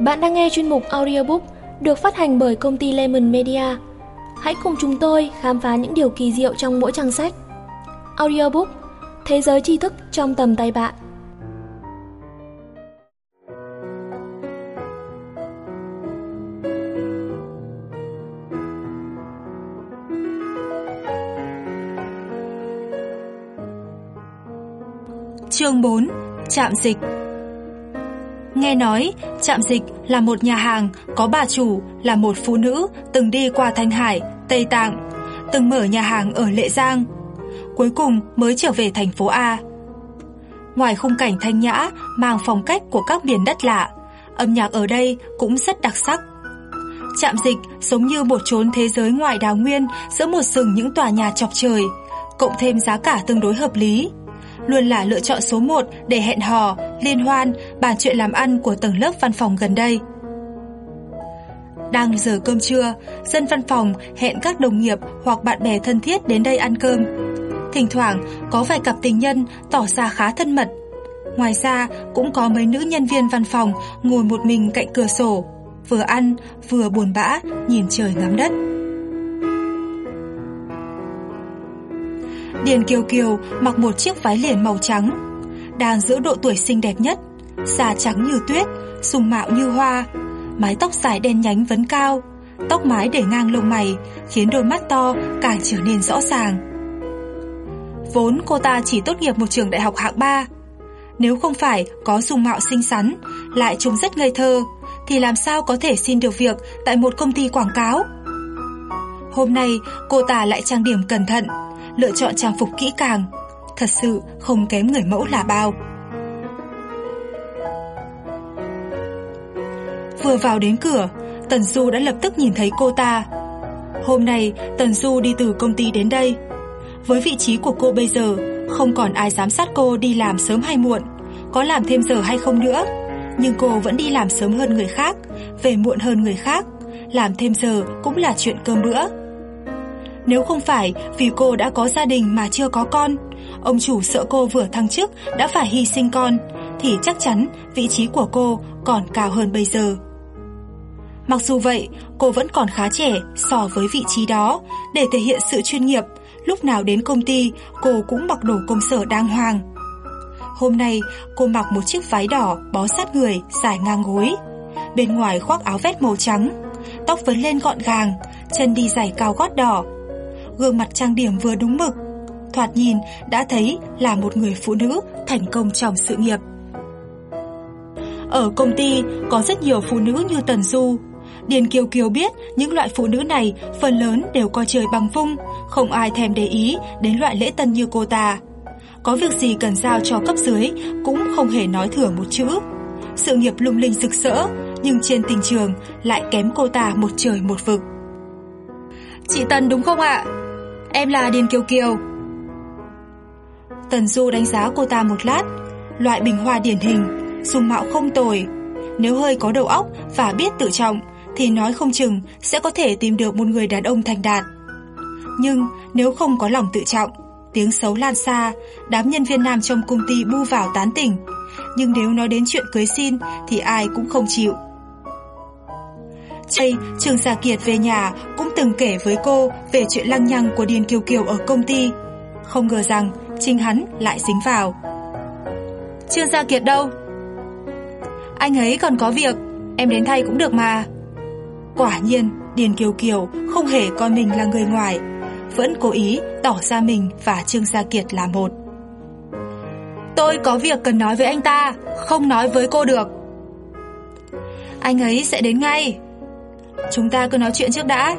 Bạn đang nghe chuyên mục audiobook được phát hành bởi công ty Lemon Media. Hãy cùng chúng tôi khám phá những điều kỳ diệu trong mỗi trang sách. Audiobook Thế giới tri thức trong tầm tay bạn. Chương 4 Trạm dịch Nghe nói, Trạm Dịch là một nhà hàng có bà chủ là một phụ nữ từng đi qua Thanh Hải, Tây Tạng, từng mở nhà hàng ở Lệ Giang, cuối cùng mới trở về thành phố A. Ngoài khung cảnh thanh nhã mang phong cách của các miền đất lạ, âm nhạc ở đây cũng rất đặc sắc. Trạm Dịch giống như một chốn thế giới ngoài đào nguyên giữa một rừng những tòa nhà chọc trời, cộng thêm giá cả tương đối hợp lý luôn là lựa chọn số 1 để hẹn hò, liên hoan, bàn chuyện làm ăn của tầng lớp văn phòng gần đây. Đang giờ cơm trưa, dân văn phòng hẹn các đồng nghiệp hoặc bạn bè thân thiết đến đây ăn cơm. Thỉnh thoảng có vài cặp tình nhân tỏ ra khá thân mật. Ngoài ra cũng có mấy nữ nhân viên văn phòng ngồi một mình cạnh cửa sổ, vừa ăn vừa buồn bã nhìn trời ngắm đất. Điền Kiều Kiều mặc một chiếc váy liền màu trắng, đang giữ độ tuổi xinh đẹp nhất, da trắng như tuyết, sùng mạo như hoa, mái tóc dài đen nhánh vấn cao, tóc mái để ngang lông mày, khiến đôi mắt to càng trở nên rõ ràng. Vốn cô ta chỉ tốt nghiệp một trường đại học hạng 3. Nếu không phải có dung mạo xinh xắn, lại trông rất ngây thơ, thì làm sao có thể xin được việc tại một công ty quảng cáo? Hôm nay, cô ta lại trang điểm cẩn thận, lựa chọn trang phục kỹ càng, thật sự không kém người mẫu là bao. Vừa vào đến cửa, Tần Du đã lập tức nhìn thấy cô ta. Hôm nay, Tần Du đi từ công ty đến đây. Với vị trí của cô bây giờ, không còn ai giám sát cô đi làm sớm hay muộn, có làm thêm giờ hay không nữa. Nhưng cô vẫn đi làm sớm hơn người khác, về muộn hơn người khác, làm thêm giờ cũng là chuyện cơm bữa. Nếu không phải vì cô đã có gia đình mà chưa có con, ông chủ sợ cô vừa thăng chức đã phải hy sinh con, thì chắc chắn vị trí của cô còn cao hơn bây giờ. Mặc dù vậy, cô vẫn còn khá trẻ so với vị trí đó, để thể hiện sự chuyên nghiệp, lúc nào đến công ty cô cũng mặc đồ công sở đàng hoàng. Hôm nay cô mặc một chiếc váy đỏ bó sát người dài ngang gối, bên ngoài khoác áo vest màu trắng, tóc vấn lên gọn gàng, chân đi giày cao gót đỏ, gương mặt trang điểm vừa đúng mực, thoạt nhìn đã thấy là một người phụ nữ thành công trong sự nghiệp. Ở công ty có rất nhiều phụ nữ như Tần Du. Điền Kiều Kiều biết những loại phụ nữ này phần lớn đều coi trời bằng vung, không ai thèm để ý đến loại lễ tân như cô ta. Có việc gì cần giao cho cấp dưới cũng không hề nói thừa một chữ. Sự nghiệp lung linh rực rỡ, nhưng trên tình trường lại kém cô ta một trời một vực. Chị Tần đúng không ạ? Em là Điền Kiều Kiều. Tần Du đánh giá cô ta một lát, loại bình hoa điển hình, dung mạo không tồi. Nếu hơi có đầu óc và biết tự trọng, thì nói không chừng sẽ có thể tìm được một người đàn ông thành đạt. Nhưng nếu không có lòng tự trọng, tiếng xấu lan xa, đám nhân viên nam trong công ty bu vào tán tỉnh. Nhưng nếu nói đến chuyện cưới xin thì ai cũng không chịu. Đây, Trường Gia Kiệt về nhà cũng từng kể với cô về chuyện lăng nhăng của Điền Kiều Kiều ở công ty. Không ngờ rằng chính hắn lại dính vào. Trương Gia Kiệt đâu? Anh ấy còn có việc, em đến thay cũng được mà. Quả nhiên, Điền Kiều Kiều không hề coi mình là người ngoài, vẫn cố ý tỏ ra mình và Trương Gia Kiệt là một. Tôi có việc cần nói với anh ta, không nói với cô được. Anh ấy sẽ đến ngay. Chúng ta cứ nói chuyện trước đã.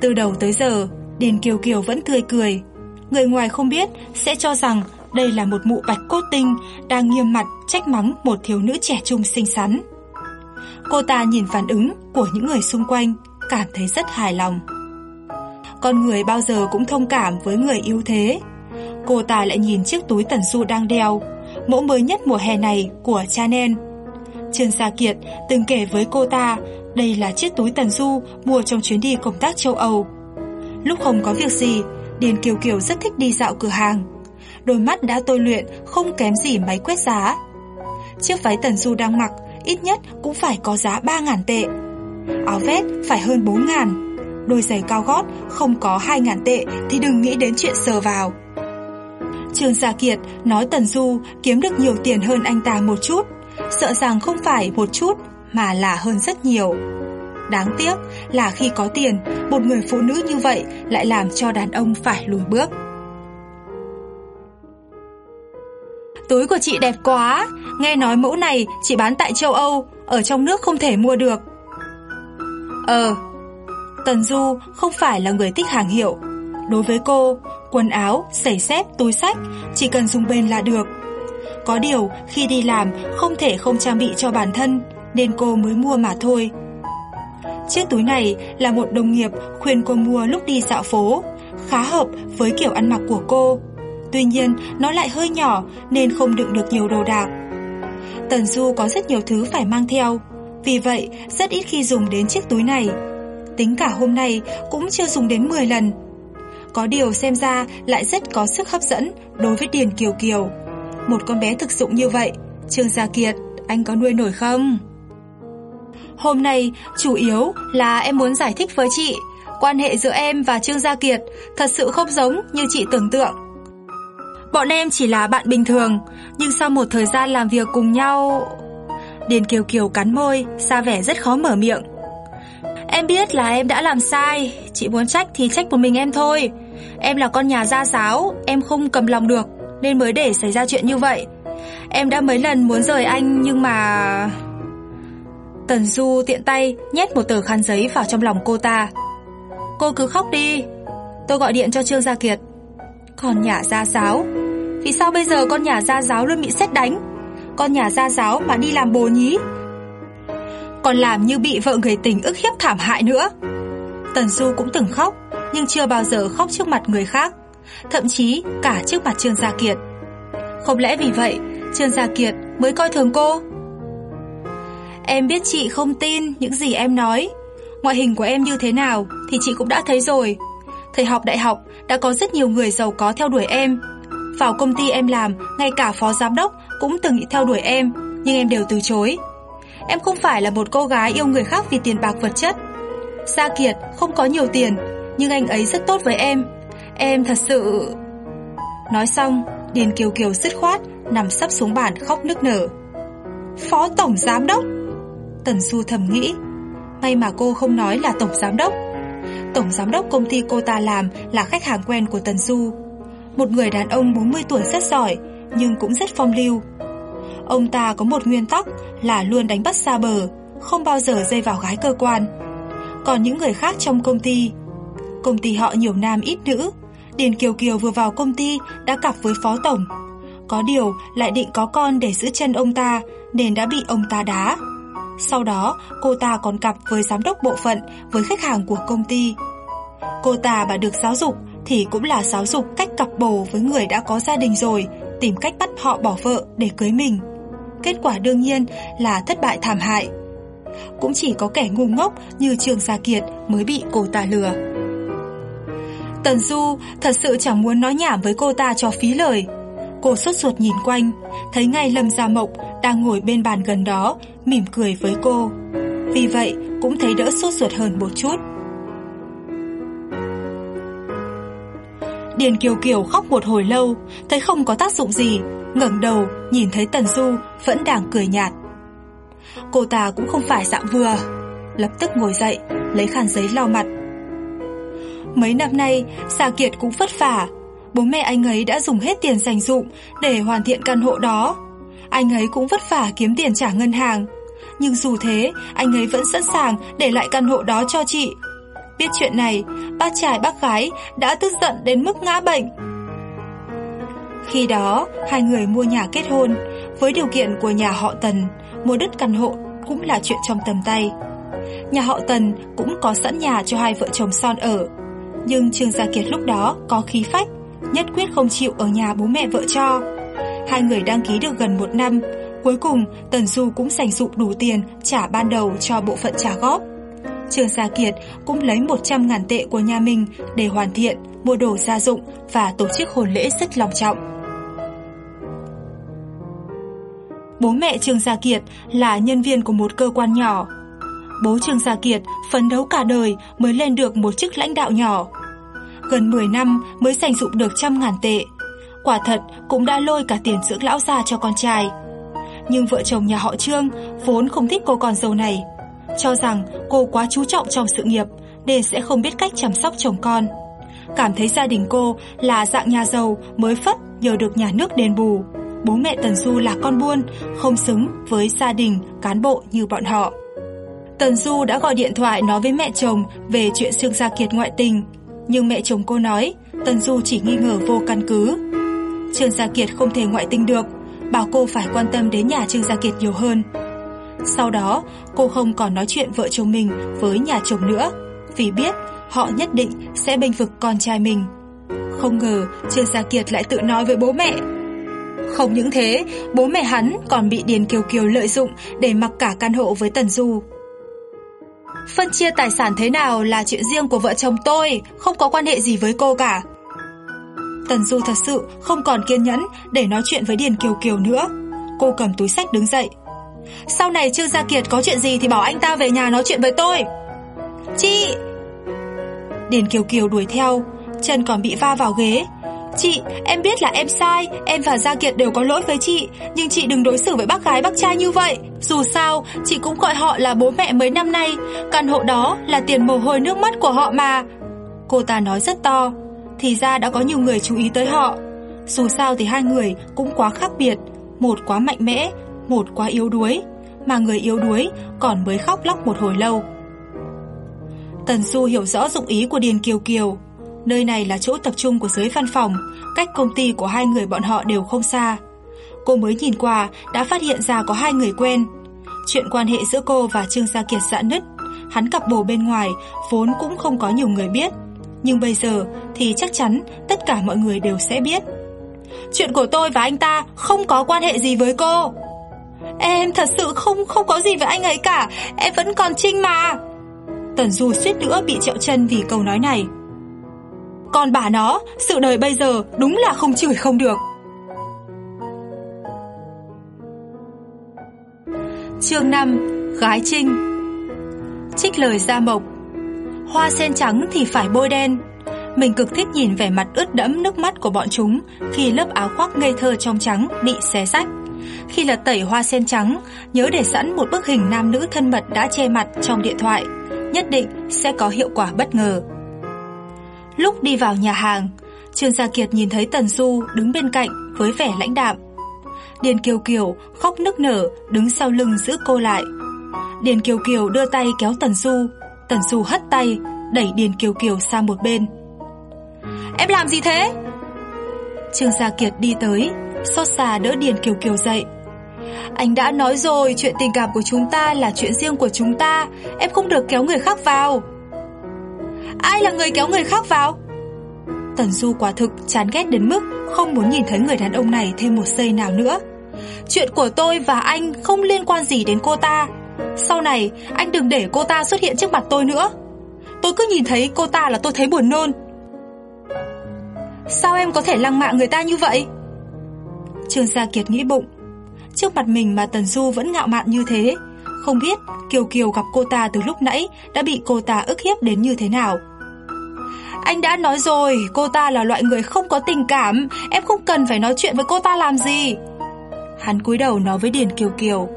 Từ đầu tới giờ, Điền Kiều Kiều vẫn tươi cười. Người ngoài không biết sẽ cho rằng đây là một mụ bạch cốt tinh đang nghiêm mặt trách mắng một thiếu nữ trẻ trung xinh xắn. Cô ta nhìn phản ứng của những người xung quanh, cảm thấy rất hài lòng. Con người bao giờ cũng thông cảm với người yếu thế. Cô ta lại nhìn chiếc túi Tần Du đang đeo, mẫu mới nhất mùa hè này của Chanel. Trương Gia Kiệt từng kể với cô ta đây là chiếc túi Tần Du mua trong chuyến đi công tác châu Âu. Lúc không có việc gì, Điền Kiều Kiều rất thích đi dạo cửa hàng. Đôi mắt đã tôi luyện không kém gì máy quét giá. Chiếc váy Tần Du đang mặc ít nhất cũng phải có giá 3.000 tệ. Áo vest phải hơn 4.000. Đôi giày cao gót không có 2.000 tệ thì đừng nghĩ đến chuyện sờ vào. Trương Gia Kiệt nói Tần Du kiếm được nhiều tiền hơn anh ta một chút, sợ rằng không phải một chút mà là hơn rất nhiều. Đáng tiếc là khi có tiền, một người phụ nữ như vậy lại làm cho đàn ông phải lùi bước. Túi của chị đẹp quá, nghe nói mẫu này chỉ bán tại châu Âu, ở trong nước không thể mua được. Ờ, Tần Du không phải là người thích hàng hiệu. Đối với cô, quần áo, giày dép, túi sách chỉ cần dùng bền là được. Có điều khi đi làm không thể không trang bị cho bản thân nên cô mới mua mà thôi. Chiếc túi này là một đồng nghiệp khuyên cô mua lúc đi dạo phố, khá hợp với kiểu ăn mặc của cô. Tuy nhiên, nó lại hơi nhỏ nên không đựng được nhiều đồ đạc. Tần Du có rất nhiều thứ phải mang theo, vì vậy rất ít khi dùng đến chiếc túi này. Tính cả hôm nay cũng chưa dùng đến 10 lần. Có điều xem ra lại rất có sức hấp dẫn đối với Điền Kiều Kiều. Một con bé thực dụng như vậy, Trương Gia Kiệt, anh có nuôi nổi không? Hôm nay chủ yếu là em muốn giải thích với chị Quan hệ giữa em và Trương Gia Kiệt Thật sự không giống như chị tưởng tượng Bọn em chỉ là bạn bình thường, Nhưng sau một thời gian làm việc cùng nhau, Điền Kiều Kiều cắn môi Xa vẻ rất khó mở miệng Em biết là em đã làm sai, Chị muốn trách thì trách một mình em thôi Em là con nhà gia giáo, Em không cầm lòng được, Nên mới để xảy ra chuyện như vậy Em đã mấy lần muốn rời anh, Nhưng mà... Tần Du tiện tay nhét một tờ khăn giấy vào trong lòng cô ta. Cô cứ khóc đi. Tôi gọi điện cho Trương Gia Kiệt. Con nhà gia giáo. Vì sao bây giờ con nhà gia giáo luôn bị xét đánh? Con nhà gia giáo mà đi làm bồ nhí. Còn làm như bị vợ người tình ức hiếp thảm hại nữa. Tần Du cũng từng khóc, nhưng chưa bao giờ khóc trước mặt người khác. Thậm chí cả trước mặt Trương Gia Kiệt. Không lẽ vì vậy Trương Gia Kiệt mới coi thường cô? Em biết chị không tin những gì em nói. Ngoại hình của em như thế nào thì chị cũng đã thấy rồi. Thời học đại học đã có rất nhiều người giàu có theo đuổi em. Vào công ty em làm, ngay cả phó giám đốc cũng từng nghĩ theo đuổi em, nhưng em đều từ chối. Em không phải là một cô gái yêu người khác vì tiền bạc vật chất. Gia Kiệt không có nhiều tiền, nhưng anh ấy rất tốt với em. Em thật sự... Nói xong, Điền Kiều Kiều dứt khoát, nằm sắp xuống bàn khóc nức nở. Phó Tổng Giám Đốc Tần Du thầm nghĩ May mà cô không nói là tổng giám đốc Tổng giám đốc công ty cô ta làm Là khách hàng quen của Tần Du một người đàn ông 40 tuổi rất giỏi, nhưng cũng rất phong lưu. Ông ta có một nguyên tắc là luôn đánh bắt xa bờ, không bao giờ dây vào gái cơ quan. Còn những người khác trong công ty, công ty họ nhiều nam ít nữ, Điền Kiều Kiều vừa vào công ty đã cặp với phó tổng. Có điều lại định có con để giữ chân ông ta nên đã bị ông ta đá. Sau đó, cô ta còn cặp với giám đốc bộ phận với khách hàng của công ty. Cô ta mà được giáo dục thì cũng là giáo dục cách cặp bồ với người đã có gia đình rồi, tìm cách bắt họ bỏ vợ để cưới mình. Kết quả đương nhiên là thất bại thảm hại. Cũng chỉ có kẻ ngu ngốc như Trường Gia Kiệt mới bị cô ta lừa. Tần Du thật sự chẳng muốn nói nhảm với cô ta cho phí lời. Cô sốt ruột nhìn quanh, thấy ngay Lâm Gia Mộc đang ngồi bên bàn gần đó, mỉm cười với cô. Vì vậy, cũng thấy đỡ sốt ruột hơn một chút. Điền Kiều Kiều khóc một hồi lâu, thấy không có tác dụng gì, ngẩng đầu nhìn thấy Tần Du vẫn đang cười nhạt. Cô ta cũng không phải dạng vừa, lập tức ngồi dậy, lấy khăn giấy lau mặt. Mấy năm nay, Sa Kiệt cũng vất vả, bố mẹ anh ấy đã dùng hết tiền dành dụng để hoàn thiện căn hộ đó. Anh ấy cũng vất vả kiếm tiền trả ngân hàng, nhưng dù thế, anh ấy vẫn sẵn sàng để lại căn hộ đó cho chị. Biết chuyện này, bác trai bác gái đã tức giận đến mức ngã bệnh. Khi đó, hai người mua nhà kết hôn, với điều kiện của nhà họ Tần, mua đất căn hộ cũng là chuyện trong tầm tay. Nhà họ Tần cũng có sẵn nhà cho hai vợ chồng son ở. Nhưng Trương Gia Kiệt lúc đó có khí phách, nhất quyết không chịu ở nhà bố mẹ vợ cho. Hai người đăng ký được gần một năm, cuối cùng Tần Du cũng dành dụ đủ tiền trả ban đầu cho bộ phận trả góp. trường Gia Kiệt cũng lấy 100 ngàn tệ của nhà mình để hoàn thiện, mua đồ gia dụng và tổ chức hôn lễ rất lòng trọng. Bố mẹ trường Gia Kiệt là nhân viên của một cơ quan nhỏ. Bố trường Gia Kiệt phấn đấu cả đời mới lên được một chức lãnh đạo nhỏ. Gần 10 năm mới dành dụng được trăm ngàn tệ. Quả thật cũng đã lôi cả tiền dưỡng lão già cho con trai. Nhưng vợ chồng nhà họ Trương vốn không thích cô con dâu này cho rằng cô quá chú trọng trong sự nghiệp nên sẽ không biết cách chăm sóc chồng con. Cảm thấy gia đình cô là dạng nhà giàu mới phất nhờ được nhà nước đền bù. Bố mẹ Tần Du là con buôn, không xứng với gia đình, cán bộ như bọn họ. Tần Du đã gọi điện thoại nói với mẹ chồng về chuyện Sương Gia Kiệt ngoại tình. Nhưng mẹ chồng cô nói Tần Du chỉ nghi ngờ vô căn cứ. Trương Gia Kiệt không thể ngoại tình được, bảo cô phải quan tâm đến nhà Trương Gia Kiệt nhiều hơn. Sau đó, cô không còn nói chuyện vợ chồng mình với nhà chồng nữa, vì biết họ nhất định sẽ bênh vực con trai mình. Không ngờ Trương Gia Kiệt lại tự nói với bố mẹ. Không những thế, bố mẹ hắn còn bị Điền Kiều Kiều lợi dụng để mặc cả căn hộ với Tần Du. Phân chia tài sản thế nào là chuyện riêng của vợ chồng tôi, không có quan hệ gì với cô cả. Tần Du thật sự không còn kiên nhẫn để nói chuyện với Điền Kiều Kiều nữa. Cô cầm túi sách đứng dậy, sau này Trương Gia Kiệt có chuyện gì thì bảo anh ta về nhà nói chuyện với tôi Chị Điền Kiều Kiều đuổi theo Chân còn bị va vào ghế Chị, em biết là em sai Em và Gia Kiệt đều có lỗi với chị Nhưng chị đừng đối xử với bác gái bác trai như vậy Dù sao, chị cũng gọi họ là bố mẹ mấy năm nay Căn hộ đó là tiền mồ hôi nước mắt của họ mà Cô ta nói rất to Thì ra đã có nhiều người chú ý tới họ Dù sao thì hai người cũng quá khác biệt Một quá mạnh mẽ một quá yếu đuối, mà người yếu đuối còn mới khóc lóc một hồi lâu. Tần Du hiểu rõ dụng ý của Điền Kiều Kiều. Nơi này là chỗ tập trung của giới văn phòng, cách công ty của hai người bọn họ đều không xa. Cô mới nhìn qua đã phát hiện ra có hai người quen. Chuyện quan hệ giữa cô và Trương Gia Kiệt dạn nứt, hắn cặp bồ bên ngoài vốn cũng không có nhiều người biết. Nhưng bây giờ thì chắc chắn tất cả mọi người đều sẽ biết. Chuyện của tôi và anh ta không có quan hệ gì với cô. Em thật sự không không có gì với anh ấy cả Em vẫn còn Trinh mà Tần Du suýt nữa bị trẹo chân vì câu nói này còn bà nó Sự đời bây giờ đúng là không chửi không được. Chương 5 Gái Trinh. Trích lời Gia Mộc. Hoa sen trắng thì phải bôi đen. Mình cực thích nhìn vẻ mặt ướt đẫm nước mắt của bọn chúng Khi lớp áo khoác ngây thơ trong trắng bị xé rách. Khi lật tẩy hoa sen trắng, nhớ để sẵn một bức hình nam nữ thân mật đã che mặt trong điện thoại, nhất định sẽ có hiệu quả bất ngờ. Lúc đi vào nhà hàng, Trương Gia Kiệt nhìn thấy Tần Du đứng bên cạnh với vẻ lãnh đạm. Điền Kiều Kiều khóc nức nở đứng sau lưng giữ cô lại. Điền Kiều Kiều đưa tay kéo Tần Du, Tần Du hất tay, đẩy Điền Kiều Kiều sang một bên. Em làm gì thế? Trương Gia Kiệt đi tới, xót xa đỡ Điền Kiều Kiều dậy. Anh đã nói rồi, chuyện tình cảm của chúng ta là chuyện riêng của chúng ta, em không được kéo người khác vào. Ai là người kéo người khác vào? Tần Du quả thực chán ghét đến mức không muốn nhìn thấy người đàn ông này thêm một giây nào nữa. Chuyện của tôi và anh không liên quan gì đến cô ta. Sau này, anh đừng để cô ta xuất hiện trước mặt tôi nữa. Tôi cứ nhìn thấy cô ta là tôi thấy buồn nôn. Sao em có thể lăng mạ người ta như vậy? Trương Gia Kiệt nghĩ bụng. Trước mặt mình mà Tần Du vẫn ngạo mạn như thế, không biết Kiều Kiều gặp cô ta từ lúc nãy đã bị cô ta ức hiếp đến như thế nào. Anh đã nói rồi, cô ta là loại người không có tình cảm, em không cần phải nói chuyện với cô ta làm gì. Hắn cúi đầu nói với Điền Kiều Kiều.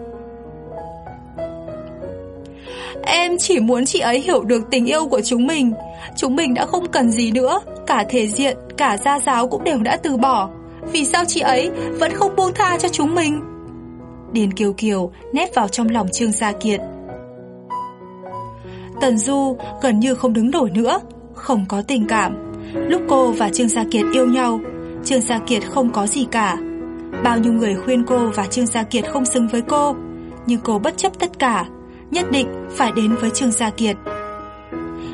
Em chỉ muốn chị ấy hiểu được tình yêu của chúng mình. Chúng mình đã không cần gì nữa, cả thể diện, cả gia giáo cũng đều đã từ bỏ. Vì sao chị ấy vẫn không buông tha cho chúng mình? Điền Kiều Kiều nép vào trong lòng Trương Gia Kiệt. Tần Du gần như không đứng nổi nữa, không có tình cảm. Lúc cô và Trương Gia Kiệt yêu nhau, Trương Gia Kiệt không có gì cả. Bao nhiêu người khuyên cô và Trương Gia Kiệt không xứng với cô, nhưng cô bất chấp tất cả, nhất định phải đến với Trương Gia Kiệt.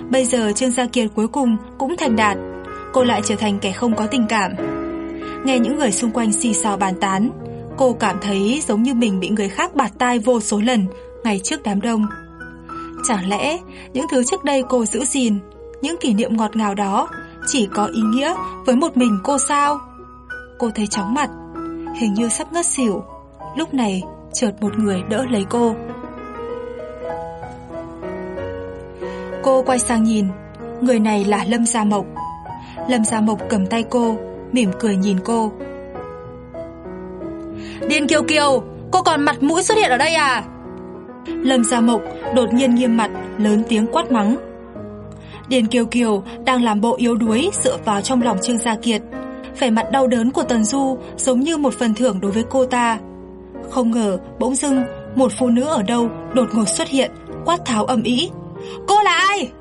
Bây giờ Trương Gia Kiệt cuối cùng cũng thành đạt, cô lại trở thành kẻ không có tình cảm. Nghe những người xung quanh xì xào bàn tán, cô cảm thấy giống như mình bị người khác bạt tai vô số lần ngày trước đám đông. Chẳng lẽ những thứ trước đây cô giữ gìn, những kỷ niệm ngọt ngào đó chỉ có ý nghĩa với một mình cô sao? Cô thấy chóng mặt, hình như sắp ngất xỉu. Lúc này, chợt một người đỡ lấy cô. Cô quay sang nhìn, người này là Lâm Gia Mộc. Lâm Gia Mộc cầm tay cô, mỉm cười nhìn cô. Điền Kiều Kiều, cô còn mặt mũi xuất hiện ở đây à? Lâm Gia Mộc đột nhiên nghiêm mặt, lớn tiếng quát mắng. Điền Kiều Kiều đang làm bộ yếu đuối dựa vào trong lòng Trương Gia Kiệt. Vẻ mặt đau đớn của Tần Du giống như một phần thưởng đối với cô ta. Không ngờ, bỗng dưng, một phụ nữ ở đâu đột ngột xuất hiện, quát tháo ầm ĩ. Cô là ai?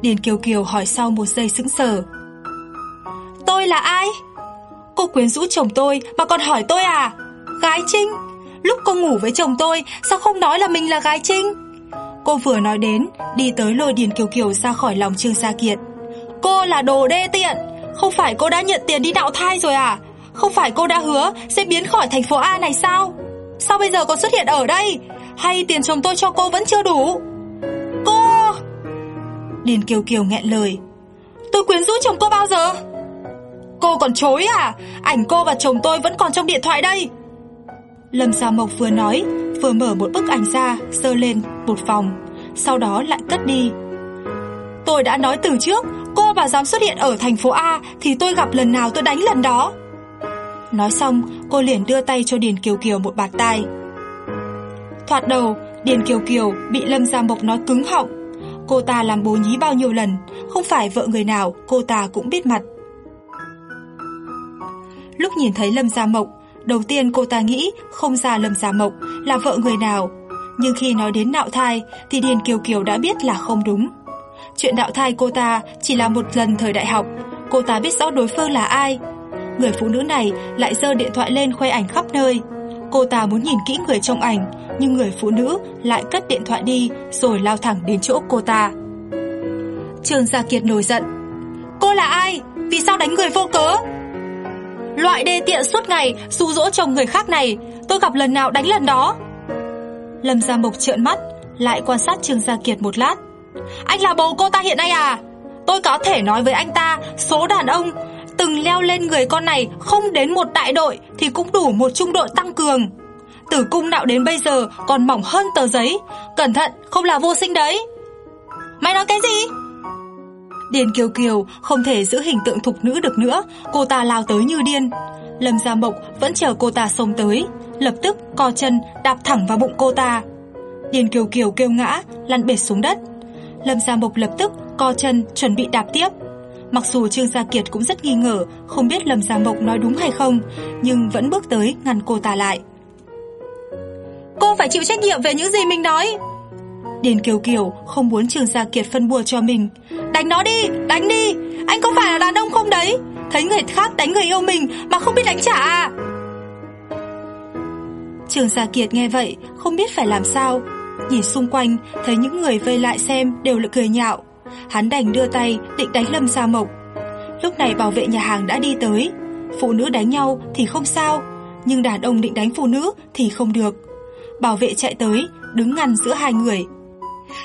Điền Kiều Kiều hỏi sau một giây sững sờ. Tôi là ai? Cô quyến rũ chồng tôi mà còn hỏi tôi à? Gái Trinh? Lúc cô ngủ với chồng tôi, sao không nói là mình là gái Trinh? Cô vừa nói đến, đi tới lôi Điền Kiều Kiều ra khỏi lòng Trương Gia Kiệt. Cô là đồ đê tiện, không phải cô đã nhận tiền đi nạo thai rồi à? Không phải cô đã hứa sẽ biến khỏi thành phố A này sao? Sao bây giờ còn xuất hiện ở đây? Hay tiền chồng tôi cho cô vẫn chưa đủ? Cô! Điền Kiều Kiều nghẹn lời. Tôi quyến rũ chồng cô bao giờ? Cô còn chối à? Ảnh cô và chồng tôi vẫn còn trong điện thoại đây. Lâm Gia Mộc vừa nói, vừa mở một bức ảnh ra, Sơ lên một vòng, sau đó lại cất đi. Tôi đã nói từ trước, cô mà dám xuất hiện ở thành phố A thì tôi gặp lần nào tôi đánh lần đó. Nói xong, cô liền đưa tay cho Điền Kiều Kiều một bạt tay. Thoạt đầu, Điền Kiều Kiều bị Lâm Gia Mộc nói cứng họng. Cô ta làm bố nhí bao nhiêu lần, không phải vợ người nào cô ta cũng biết mặt. Lúc nhìn thấy Lâm Gia Mộc, đầu tiên cô ta nghĩ không ra Lâm Gia Mộc là vợ người nào. Nhưng khi nói đến nạo thai thì Điền Kiều Kiều đã biết là không đúng. Chuyện đạo thai cô ta chỉ là một lần thời đại học, cô ta biết rõ đối phương là ai. Người phụ nữ này lại giơ điện thoại lên khoe ảnh khắp nơi. Cô ta muốn nhìn kỹ người trong ảnh, nhưng người phụ nữ lại cất điện thoại đi rồi lao thẳng đến chỗ cô ta. Trường Gia Kiệt nổi giận. Cô là ai? Vì sao đánh người vô cớ? Loại đê tiện suốt ngày dụ dỗ chồng người khác này, tôi gặp lần nào đánh lần đó. Lâm Gia Mộc trợn mắt, lại quan sát Trương Gia Kiệt một lát. Anh là bố cô ta hiện nay à? Tôi có thể nói với anh ta, số đàn ông từng leo lên người con này không đến một đại đội thì cũng đủ một trung đội tăng cường. Tử cung nạo đến bây giờ còn mỏng hơn tờ giấy, cẩn thận không là vô sinh đấy. Mày nói cái gì? Điền Kiều Kiều không thể giữ hình tượng thục nữ được nữa, cô ta lao tới như điên. Lâm Gia Mộc vẫn chờ cô ta xông tới, lập tức co chân đạp thẳng vào bụng cô ta. Điền Kiều Kiều kêu ngã, lăn bệt xuống đất. Lâm Gia Mộc lập tức co chân chuẩn bị đạp tiếp. Mặc dù Trương Gia Kiệt cũng rất nghi ngờ, không biết Lâm Gia Mộc nói đúng hay không, nhưng vẫn bước tới ngăn cô ta lại. Cô phải chịu trách nhiệm về những gì mình nói. Điền Kiều Kiều không muốn trường Gia Kiệt phân bua cho mình. Đánh nó đi, đánh đi, anh có phải là đàn ông không đấy? Thấy người khác đánh người yêu mình mà không biết đánh trả à? trường Gia Kiệt nghe vậy, không biết phải làm sao. Nhìn xung quanh, thấy những người vây lại xem đều là cười nhạo. Hắn đành đưa tay định đánh Lâm Gia Mộc. Lúc này bảo vệ nhà hàng đã đi tới. Phụ nữ đánh nhau thì không sao, nhưng đàn ông định đánh phụ nữ thì không được. Bảo vệ chạy tới, đứng ngăn giữa hai người.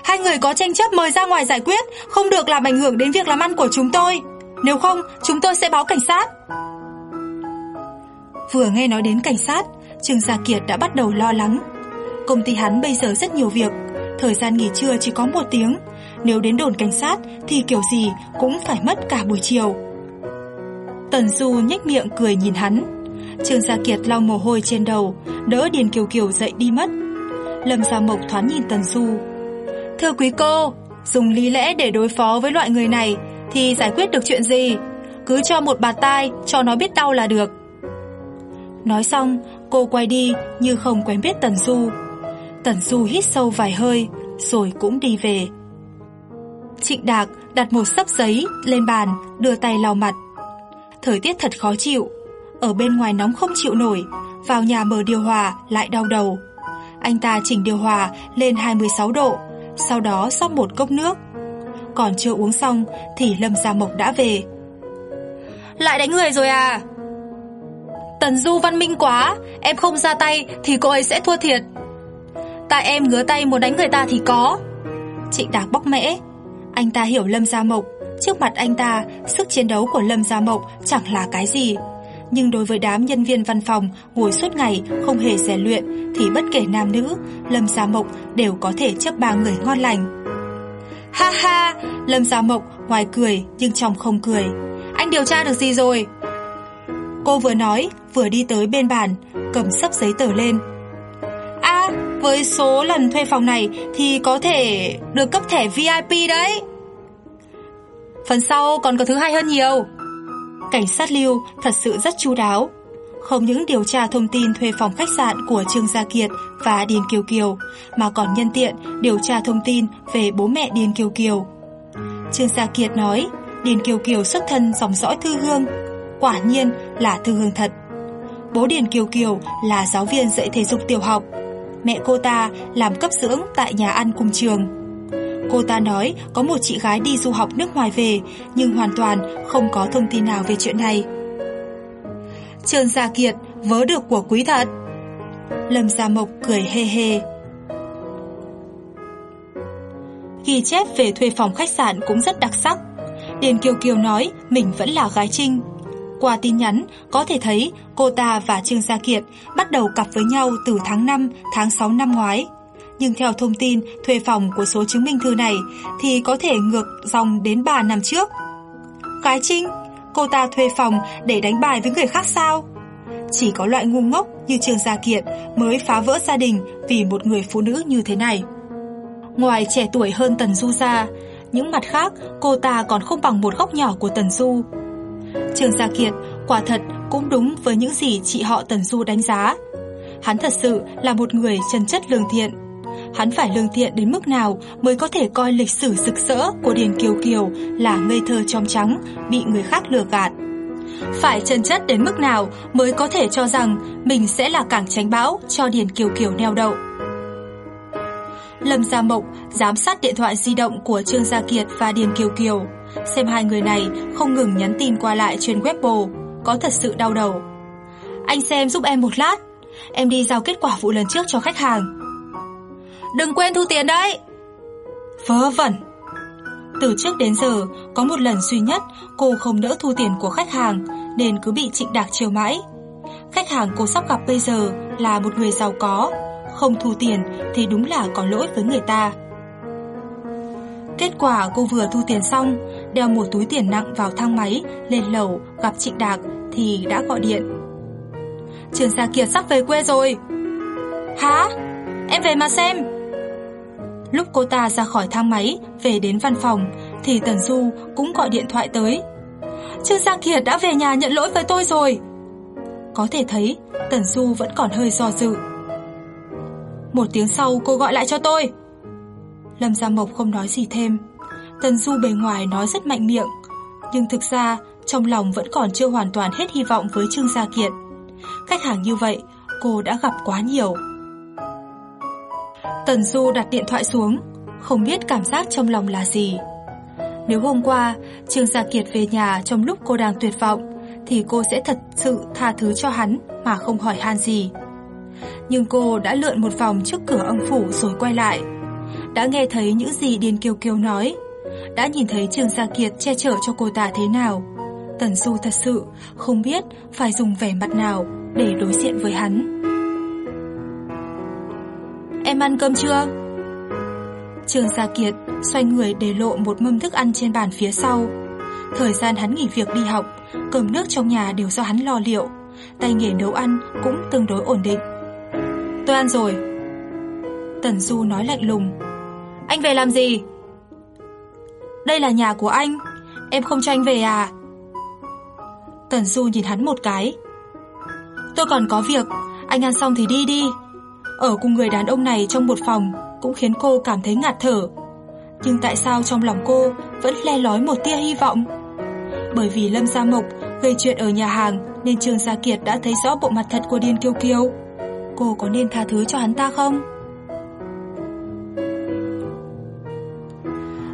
Hai người có tranh chấp mời ra ngoài giải quyết, không được làm ảnh hưởng đến việc làm ăn của chúng tôi. Nếu không, chúng tôi sẽ báo cảnh sát. Vừa nghe nói đến cảnh sát, Trương Gia Kiệt đã bắt đầu lo lắng. Công ty hắn bây giờ rất nhiều việc, thời gian nghỉ trưa chỉ có một tiếng. Nếu đến đồn cảnh sát thì kiểu gì cũng phải mất cả buổi chiều. Tần Du nhếch miệng cười nhìn hắn. Trương Gia Kiệt lau mồ hôi trên đầu, đỡ Điền Kiều Kiều dậy đi mất. Lâm Gia Mộc thoáng nhìn Tần Du. Thưa quý cô, dùng lý lẽ để đối phó với loại người này thì giải quyết được chuyện gì? Cứ cho một bạt tai cho nó biết đau là được. Nói xong, cô quay đi như không quen biết Tần Du. Tần Du hít sâu vài hơi, rồi cũng đi về. Trịnh Đạc đặt một sấp giấy lên bàn, đưa tay lau mặt. Thời tiết thật khó chịu, ở bên ngoài nóng không chịu nổi, vào nhà mở điều hòa lại đau đầu. Anh ta chỉnh điều hòa lên 26 độ, sau đó xóc một cốc nước. Còn chưa uống xong thì Lâm Gia Mộc đã về. Lại đánh người rồi à? Tần Du văn minh quá, em không ra tay thì cô ấy sẽ thua thiệt. Tại em ngứa tay muốn đánh người ta thì có. Trịnh Đạc bóc mẽ. Anh ta hiểu Lâm Gia Mộc, trước mặt anh ta, sức chiến đấu của Lâm Gia Mộc chẳng là cái gì. Nhưng đối với đám nhân viên văn phòng ngồi suốt ngày không hề rèn luyện thì bất kể nam nữ, Lâm Gia Mộc đều có thể chấp ba người ngon lành. Ha ha, Lâm Gia Mộc ngoài cười nhưng trong không cười. Anh điều tra được gì rồi? Cô vừa nói, vừa đi tới bên bàn, cầm sắp giấy tờ lên. À, với số lần thuê phòng này thì có thể được cấp thẻ VIP đấy. Phần sau còn có thứ hay hơn nhiều. Cảnh sát lưu thật sự rất chu đáo. Không những điều tra thông tin thuê phòng khách sạn của Trương Gia Kiệt và Điền Kiều Kiều, mà còn nhân tiện điều tra thông tin về bố mẹ Điền Kiều Kiều. Trương Gia Kiệt nói, Điền Kiều Kiều xuất thân dòng dõi thư hương, quả nhiên là thư hương thật. Bố Điền Kiều Kiều là giáo viên dạy thể dục tiểu học, mẹ cô ta làm cấp dưỡng tại nhà ăn cùng trường. Cô ta nói có một chị gái đi du học nước ngoài về, nhưng hoàn toàn không có thông tin nào về chuyện này. Trương Gia Kiệt vớ được của quý thật. Lâm Gia Mộc cười hê hê. Ghi chép về thuê phòng khách sạn cũng rất đặc sắc. Điền Kiều Kiều nói mình vẫn là gái trinh. Qua tin nhắn, có thể thấy cô ta và Trương Gia Kiệt bắt đầu cặp với nhau từ tháng 5, tháng 6 năm ngoái. Nhưng theo thông tin thuê phòng của số chứng minh thư này thì có thể ngược dòng đến 3 năm trước. Gái Trinh, cô ta thuê phòng để đánh bài với người khác sao? Chỉ có loại ngu ngốc như Trương Gia Kiệt mới phá vỡ gia đình vì một người phụ nữ như thế này. Ngoài trẻ tuổi hơn Tần Du ra, những mặt khác cô ta còn không bằng một góc nhỏ của Tần Du. Trương Gia Kiệt quả thật cũng đúng với những gì chị họ Tần Du đánh giá. Hắn thật sự là một người chân chất lương thiện. Hắn phải lương thiện đến mức nào mới có thể coi lịch sử rực rỡ của Điền Kiều Kiều là ngây thơ trong trắng, bị người khác lừa gạt. Phải chân chất đến mức nào mới có thể cho rằng mình sẽ là cảng tránh bão cho Điền Kiều Kiều neo đậu. Lâm Gia Mộc giám sát điện thoại di động của Trương Gia Kiệt và Điền Kiều Kiều, xem hai người này không ngừng nhắn tin qua lại trên Weibo, có thật sự đau đầu. Anh xem giúp em một lát, em đi giao kết quả vụ lần trước cho khách hàng. Đừng quên thu tiền đấy. Vớ vẩn. Từ trước đến giờ, có một lần duy nhất cô không đỡ thu tiền của khách hàng nên cứ bị trịnh đạc chiều mãi. Khách hàng cô sắp gặp bây giờ là một người giàu có, không thu tiền thì đúng là có lỗi với người ta. Kết quả cô vừa thu tiền xong, đeo một túi tiền nặng vào thang máy, lên lầu gặp Trịnh Đạc thì đã gọi điện. Trường Gia Kiệt sắp về quê rồi. Hả? Em về mà xem. Lúc cô ta ra khỏi thang máy, về đến văn phòng, thì Tần Du cũng gọi điện thoại tới. Trương Gia Kiệt đã về nhà nhận lỗi với tôi rồi. Có thể thấy Tần Du vẫn còn hơi do dự. Một tiếng sau cô gọi lại cho tôi. Lâm Gia Mộc không nói gì thêm. Tần Du bề ngoài nói rất mạnh miệng, nhưng thực ra trong lòng vẫn còn chưa hoàn toàn hết hy vọng với Trương Gia Kiệt. Khách hàng như vậy, cô đã gặp quá nhiều. Tần Du đặt điện thoại xuống, không biết cảm giác trong lòng là gì. Nếu hôm qua Trương Gia Kiệt về nhà trong lúc cô đang tuyệt vọng, thì cô sẽ thật sự tha thứ cho hắn mà không hỏi han gì. Nhưng cô đã lượn một vòng trước cửa ông phủ rồi quay lại. Đã nghe thấy những gì Điền Kiều Kiều nói, đã nhìn thấy Trương Gia Kiệt che chở cho cô ta thế nào. Tần Du thật sự không biết phải dùng vẻ mặt nào để đối diện với hắn. Em ăn cơm chưa? Trương Gia Kiệt xoay người để lộ một mâm thức ăn trên bàn phía sau. Thời gian hắn nghỉ việc đi học, cơm nước trong nhà đều do hắn lo liệu, tay nghề nấu ăn cũng tương đối ổn định. Tôi ăn rồi. Tần Du nói lạnh lùng. Anh về làm gì? Đây là nhà của anh, em không cho anh về à? Tần Du nhìn hắn một cái. Tôi còn có việc, anh ăn xong thì đi đi. Ở cùng người đàn ông này trong một phòng cũng khiến cô cảm thấy ngạt thở. Nhưng tại sao trong lòng cô vẫn le lói một tia hy vọng? Bởi vì Lâm Gia Mộc gây chuyện ở nhà hàng nên Trương Gia Kiệt đã thấy rõ bộ mặt thật của Điên Kiêu Kiêu. Cô có nên tha thứ cho hắn ta không?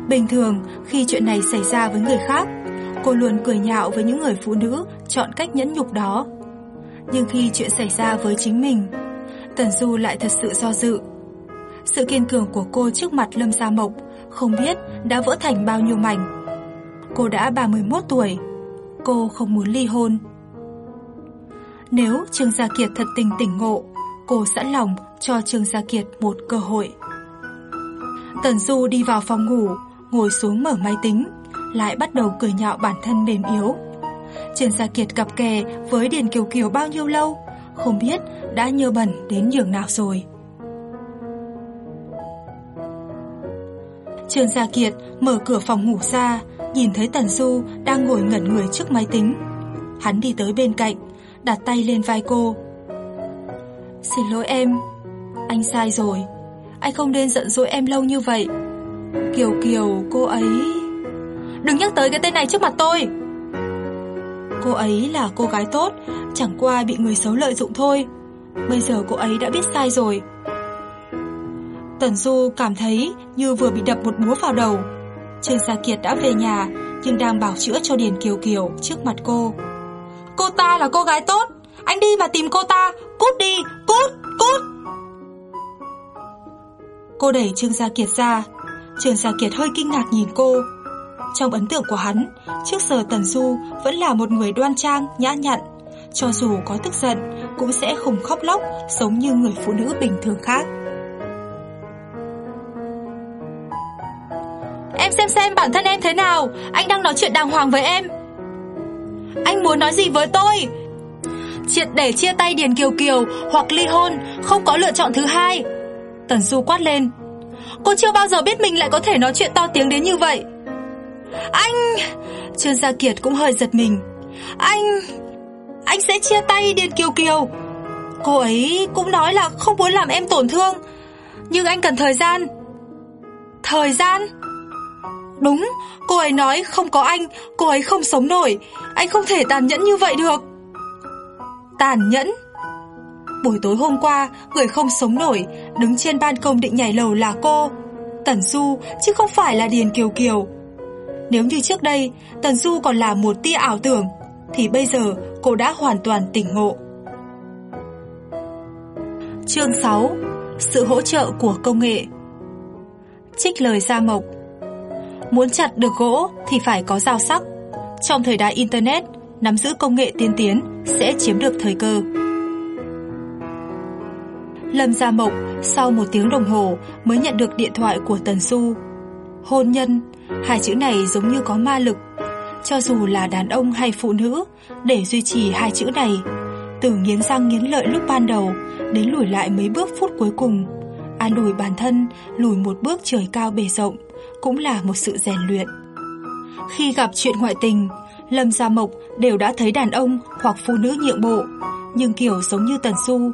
Bình thường, khi chuyện này xảy ra với người khác, cô luôn cười nhạo với những người phụ nữ chọn cách nhẫn nhục đó. Nhưng khi chuyện xảy ra với chính mình, Tần Du lại thật sự do dự. Sự kiên cường của cô trước mặt Lâm Gia Mộc không biết đã vỡ thành bao nhiêu mảnh. Cô đã 31 tuổi, cô không muốn ly hôn. Nếu Trương Gia Kiệt thật tình tỉnh ngộ, cô sẵn lòng cho Trương Gia Kiệt một cơ hội. Tần Du đi vào phòng ngủ, ngồi xuống mở máy tính, lại bắt đầu cười nhạo bản thân mềm yếu. Trương Gia Kiệt gặp kè với Điền Kiều Kiều bao nhiêu lâu, không biết đã nhơ bẩn đến nhường nào rồi. Trương Gia Kiệt mở cửa phòng ngủ ra, nhìn thấy Tần Du đang ngồi ngẩn người trước máy tính. Hắn đi tới bên cạnh, đặt tay lên vai cô. Xin lỗi em, anh sai rồi. Anh không nên giận dỗi em lâu như vậy. Kiều Kiều, cô ấy... Đừng nhắc tới cái tên này trước mặt tôi. Cô ấy là cô gái tốt, chẳng qua bị người xấu lợi dụng thôi. Bây giờ cô ấy đã biết sai rồi. Tần Du cảm thấy như vừa bị đập một búa vào đầu. Trương Gia Kiệt đã về nhà, nhưng đang bảo chữa cho Điền Kiều Kiều trước mặt cô. Cô ta là cô gái tốt, anh đi mà tìm cô ta, cút đi, cút, cút. Cô đẩy Trương Gia Kiệt ra, Trương Gia Kiệt hơi kinh ngạc nhìn cô. Trong ấn tượng của hắn, trước giờ Tần Du vẫn là một người đoan trang, nhã nhặn. Cho dù có tức giận, cũng sẽ không khóc lóc, giống như người phụ nữ bình thường khác. Em xem xem bản thân em thế nào. Anh đang nói chuyện đàng hoàng với em. Anh muốn nói gì với tôi? Triệt để chia tay Điền Kiều Kiều Hoặc ly hôn Không có lựa chọn thứ hai. Tần Du quát lên. Cô chưa bao giờ biết mình lại có thể nói chuyện to tiếng đến như vậy. Anh Trương Gia Kiệt cũng hơi giật mình Anh Anh sẽ chia tay Điền Kiều Kiều Cô ấy cũng nói là không muốn làm em tổn thương Nhưng anh cần thời gian Thời gian Đúng, cô ấy nói không có anh, cô ấy không sống nổi. Anh không thể tàn nhẫn như vậy được. Tàn nhẫn? Buổi tối hôm qua, người không sống nổi, đứng trên ban công định nhảy lầu là cô. Tần Du, chứ không phải là Điền Kiều Kiều. Nếu như trước đây, Tần Du còn là một tia ảo tưởng, thì bây giờ cô đã hoàn toàn tỉnh ngộ. Chương 6 Sự hỗ trợ của công nghệ Trích lời Gia Mộc Muốn chặt được gỗ thì phải có dao sắc. Trong thời đại Internet, nắm giữ công nghệ tiên tiến sẽ chiếm được thời cơ. Lâm Gia Mộc sau một tiếng đồng hồ mới nhận được điện thoại của Tần Du. Hôn nhân, hai chữ này giống như có ma lực. Cho dù là đàn ông hay phụ nữ, để duy trì hai chữ này, từ nghiến răng nghiến lợi lúc ban đầu đến lùi lại mấy bước phút cuối cùng, an ủi bản thân lùi một bước trời cao bề rộng cũng là một sự rèn luyện. Khi gặp chuyện ngoại tình, Lâm Gia Mộc đều đã thấy đàn ông hoặc phụ nữ nhượng bộ, nhưng kiểu giống như Tần Du.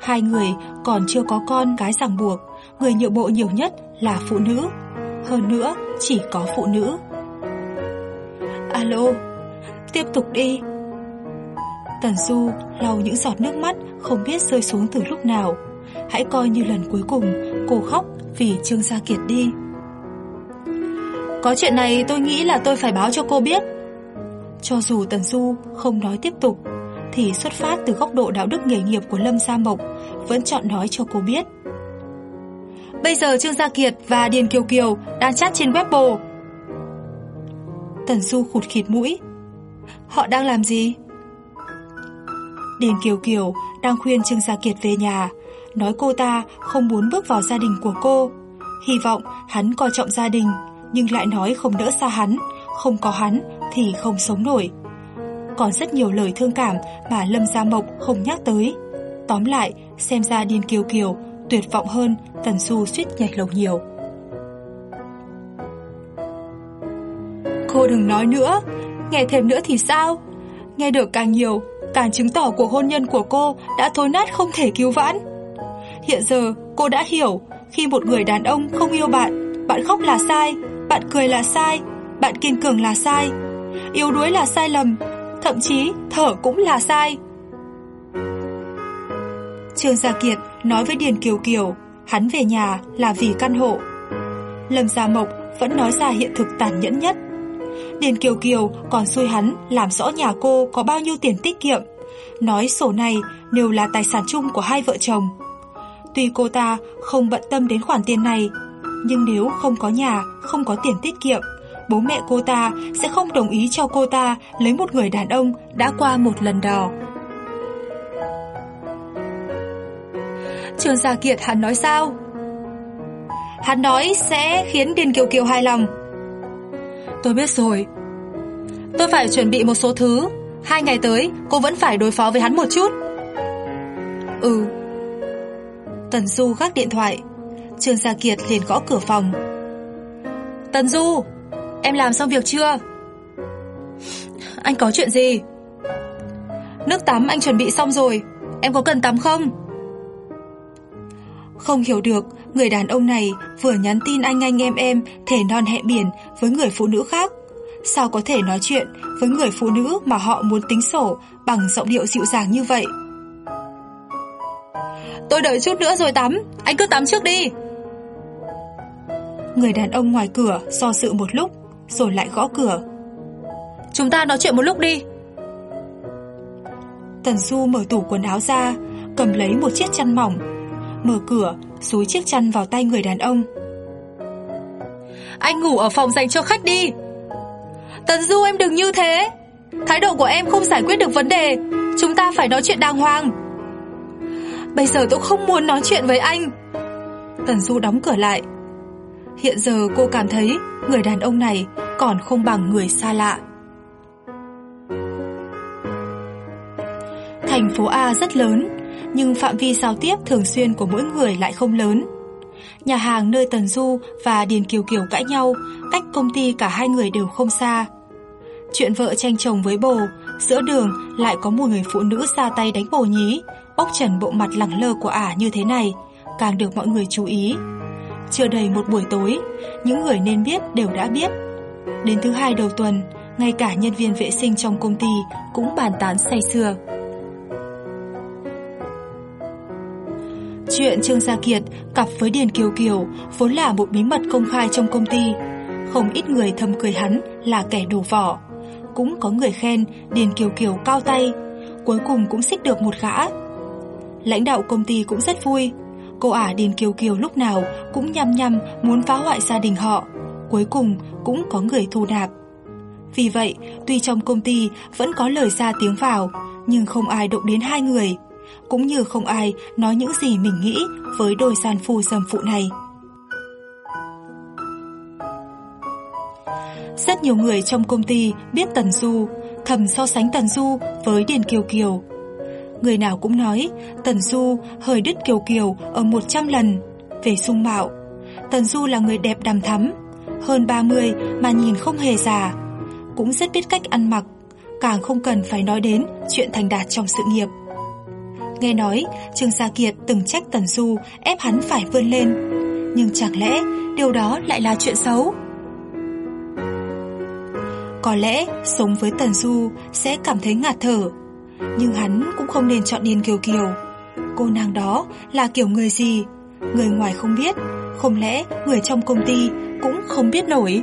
Hai người còn chưa có con cái ràng buộc, người nhượng bộ nhiều nhất là phụ nữ. Hơn nữa, chỉ có phụ nữ. Alo, tiếp tục đi. Tần Du lau những giọt nước mắt không biết rơi xuống từ lúc nào. Hãy coi như lần cuối cùng cô khóc vì Trương Gia Kiệt đi. Có chuyện này tôi nghĩ là tôi phải báo cho cô biết. Cho dù Tần Du không nói tiếp tục, thì xuất phát từ góc độ đạo đức nghề nghiệp của Lâm Gia Mộc, vẫn chọn nói cho cô biết. Bây giờ Trương Gia Kiệt và Điền Kiều Kiều đang chat trên Weibo. Tần Du khụt khịt mũi. Họ đang làm gì? Điền Kiều Kiều đang khuyên Trương Gia Kiệt về nhà, nói cô ta không muốn bước vào gia đình của cô. Hy vọng hắn coi trọng gia đình, nhưng lại nói không đỡ xa hắn, không có hắn thì không sống nổi. Còn rất nhiều lời thương cảm mà Lâm Gia Mộc không nhắc tới. Tóm lại, xem ra Điền Kiều Kiều tuyệt vọng hơn Tần Du suýt nhảy lầu nhiều. Cô đừng nói nữa, nghe thêm nữa thì sao? Nghe được càng nhiều, càng chứng tỏ cuộc hôn nhân của cô đã thối nát không thể cứu vãn. Hiện giờ cô đã hiểu, khi một người đàn ông không yêu bạn, bạn khóc là sai, bạn cười là sai, bạn kiên cường là sai, yếu đuối là sai lầm, thậm chí thở cũng là sai. Trương Gia Kiệt nói với Điền Kiều Kiều, hắn về nhà là vì căn hộ. Lâm Gia Mộc vẫn nói ra hiện thực tàn nhẫn nhất. Điền Kiều Kiều còn xui hắn làm rõ nhà cô có bao nhiêu tiền tiết kiệm, nói sổ này đều là tài sản chung của hai vợ chồng. Tuy cô ta không bận tâm đến khoản tiền này, nhưng nếu không có nhà, không có tiền tiết kiệm, bố mẹ cô ta sẽ không đồng ý cho cô ta lấy một người đàn ông đã qua một lần đò. Trương Gia Kiệt hắn nói sao? Hắn nói sẽ khiến Điền Kiều Kiều hài lòng. Tôi biết rồi. Tôi phải chuẩn bị một số thứ. Hai ngày tới, cô vẫn phải đối phó với hắn một chút. Ừ. Tần Du gác điện thoại. Trương Gia Kiệt liền gõ cửa phòng. Tần Du, em làm xong việc chưa? Anh có chuyện gì? Nước tắm anh chuẩn bị xong rồi, em có cần tắm không? Không hiểu được, người đàn ông này vừa nhắn tin anh anh em em thể non hẹn biển với người phụ nữ khác. Sao có thể nói chuyện với người phụ nữ mà họ muốn tính sổ bằng giọng điệu dịu dàng như vậy? Tôi đợi chút nữa rồi tắm, anh cứ tắm trước đi. Người đàn ông ngoài cửa do dự một lúc, rồi lại gõ cửa. Chúng ta nói chuyện một lúc đi. Tần Du mở tủ quần áo ra, cầm lấy một chiếc chăn mỏng mở cửa, xúi chiếc chăn vào tay người đàn ông. Anh ngủ ở phòng dành cho khách đi. Tần Du em đừng như thế. Thái độ của em không giải quyết được vấn đề. Chúng ta phải nói chuyện đàng hoàng. Bây giờ tôi không muốn nói chuyện với anh. Tần Du đóng cửa lại. Hiện giờ cô cảm thấy người đàn ông này còn không bằng người xa lạ. Thành phố A rất lớn, nhưng phạm vi giao tiếp thường xuyên của mỗi người lại không lớn. Nhà hàng nơi Tần Du và Điền Kiều Kiều cãi nhau, cách công ty cả hai người đều không xa. Chuyện vợ tranh chồng với bồ, giữa đường lại có một người phụ nữ ra tay đánh bồ nhí, bóc trần bộ mặt lẳng lơ của ả như thế này, càng được mọi người chú ý. Chưa đầy một buổi tối, những người nên biết đều đã biết. Đến thứ hai đầu tuần, ngay cả nhân viên vệ sinh trong công ty cũng bàn tán say sưa. Chuyện Trương Gia Kiệt cặp với Điền Kiều Kiều vốn là một bí mật công khai trong công ty. Không ít người thầm cười hắn là kẻ đổ vỏ. Cũng có người khen Điền Kiều Kiều cao tay, cuối cùng cũng xích được một gã. Lãnh đạo công ty cũng rất vui. Cô ả Điền Kiều Kiều lúc nào cũng nhăm nhăm muốn phá hoại gia đình họ. Cuối cùng cũng có người thu nạp. Vì vậy, tuy trong công ty vẫn có lời ra tiếng vào, nhưng không ai động đến hai người cũng như không ai nói những gì mình nghĩ với đôi gian phu dâm phụ này. Rất nhiều người trong công ty biết Tần Du, thầm so sánh Tần Du với Điền Kiều Kiều. Người nào cũng nói Tần Du hơi đứt Kiều Kiều ở 100 lần. Về sung mạo, Tần Du là người đẹp đằm thắm, hơn 30 mà nhìn không hề già. cũng rất biết cách ăn mặc, càng không cần phải nói đến chuyện thành đạt trong sự nghiệp. Nghe nói, Trương Gia Kiệt từng trách Tần Du ép hắn phải vươn lên, nhưng chẳng lẽ điều đó lại là chuyện xấu? Có lẽ sống với Tần Du sẽ cảm thấy ngạt thở, nhưng hắn cũng không nên chọn Điền Kiều Kiều. Cô nàng đó là kiểu người gì? Người ngoài không biết, không lẽ người trong công ty cũng không biết nổi?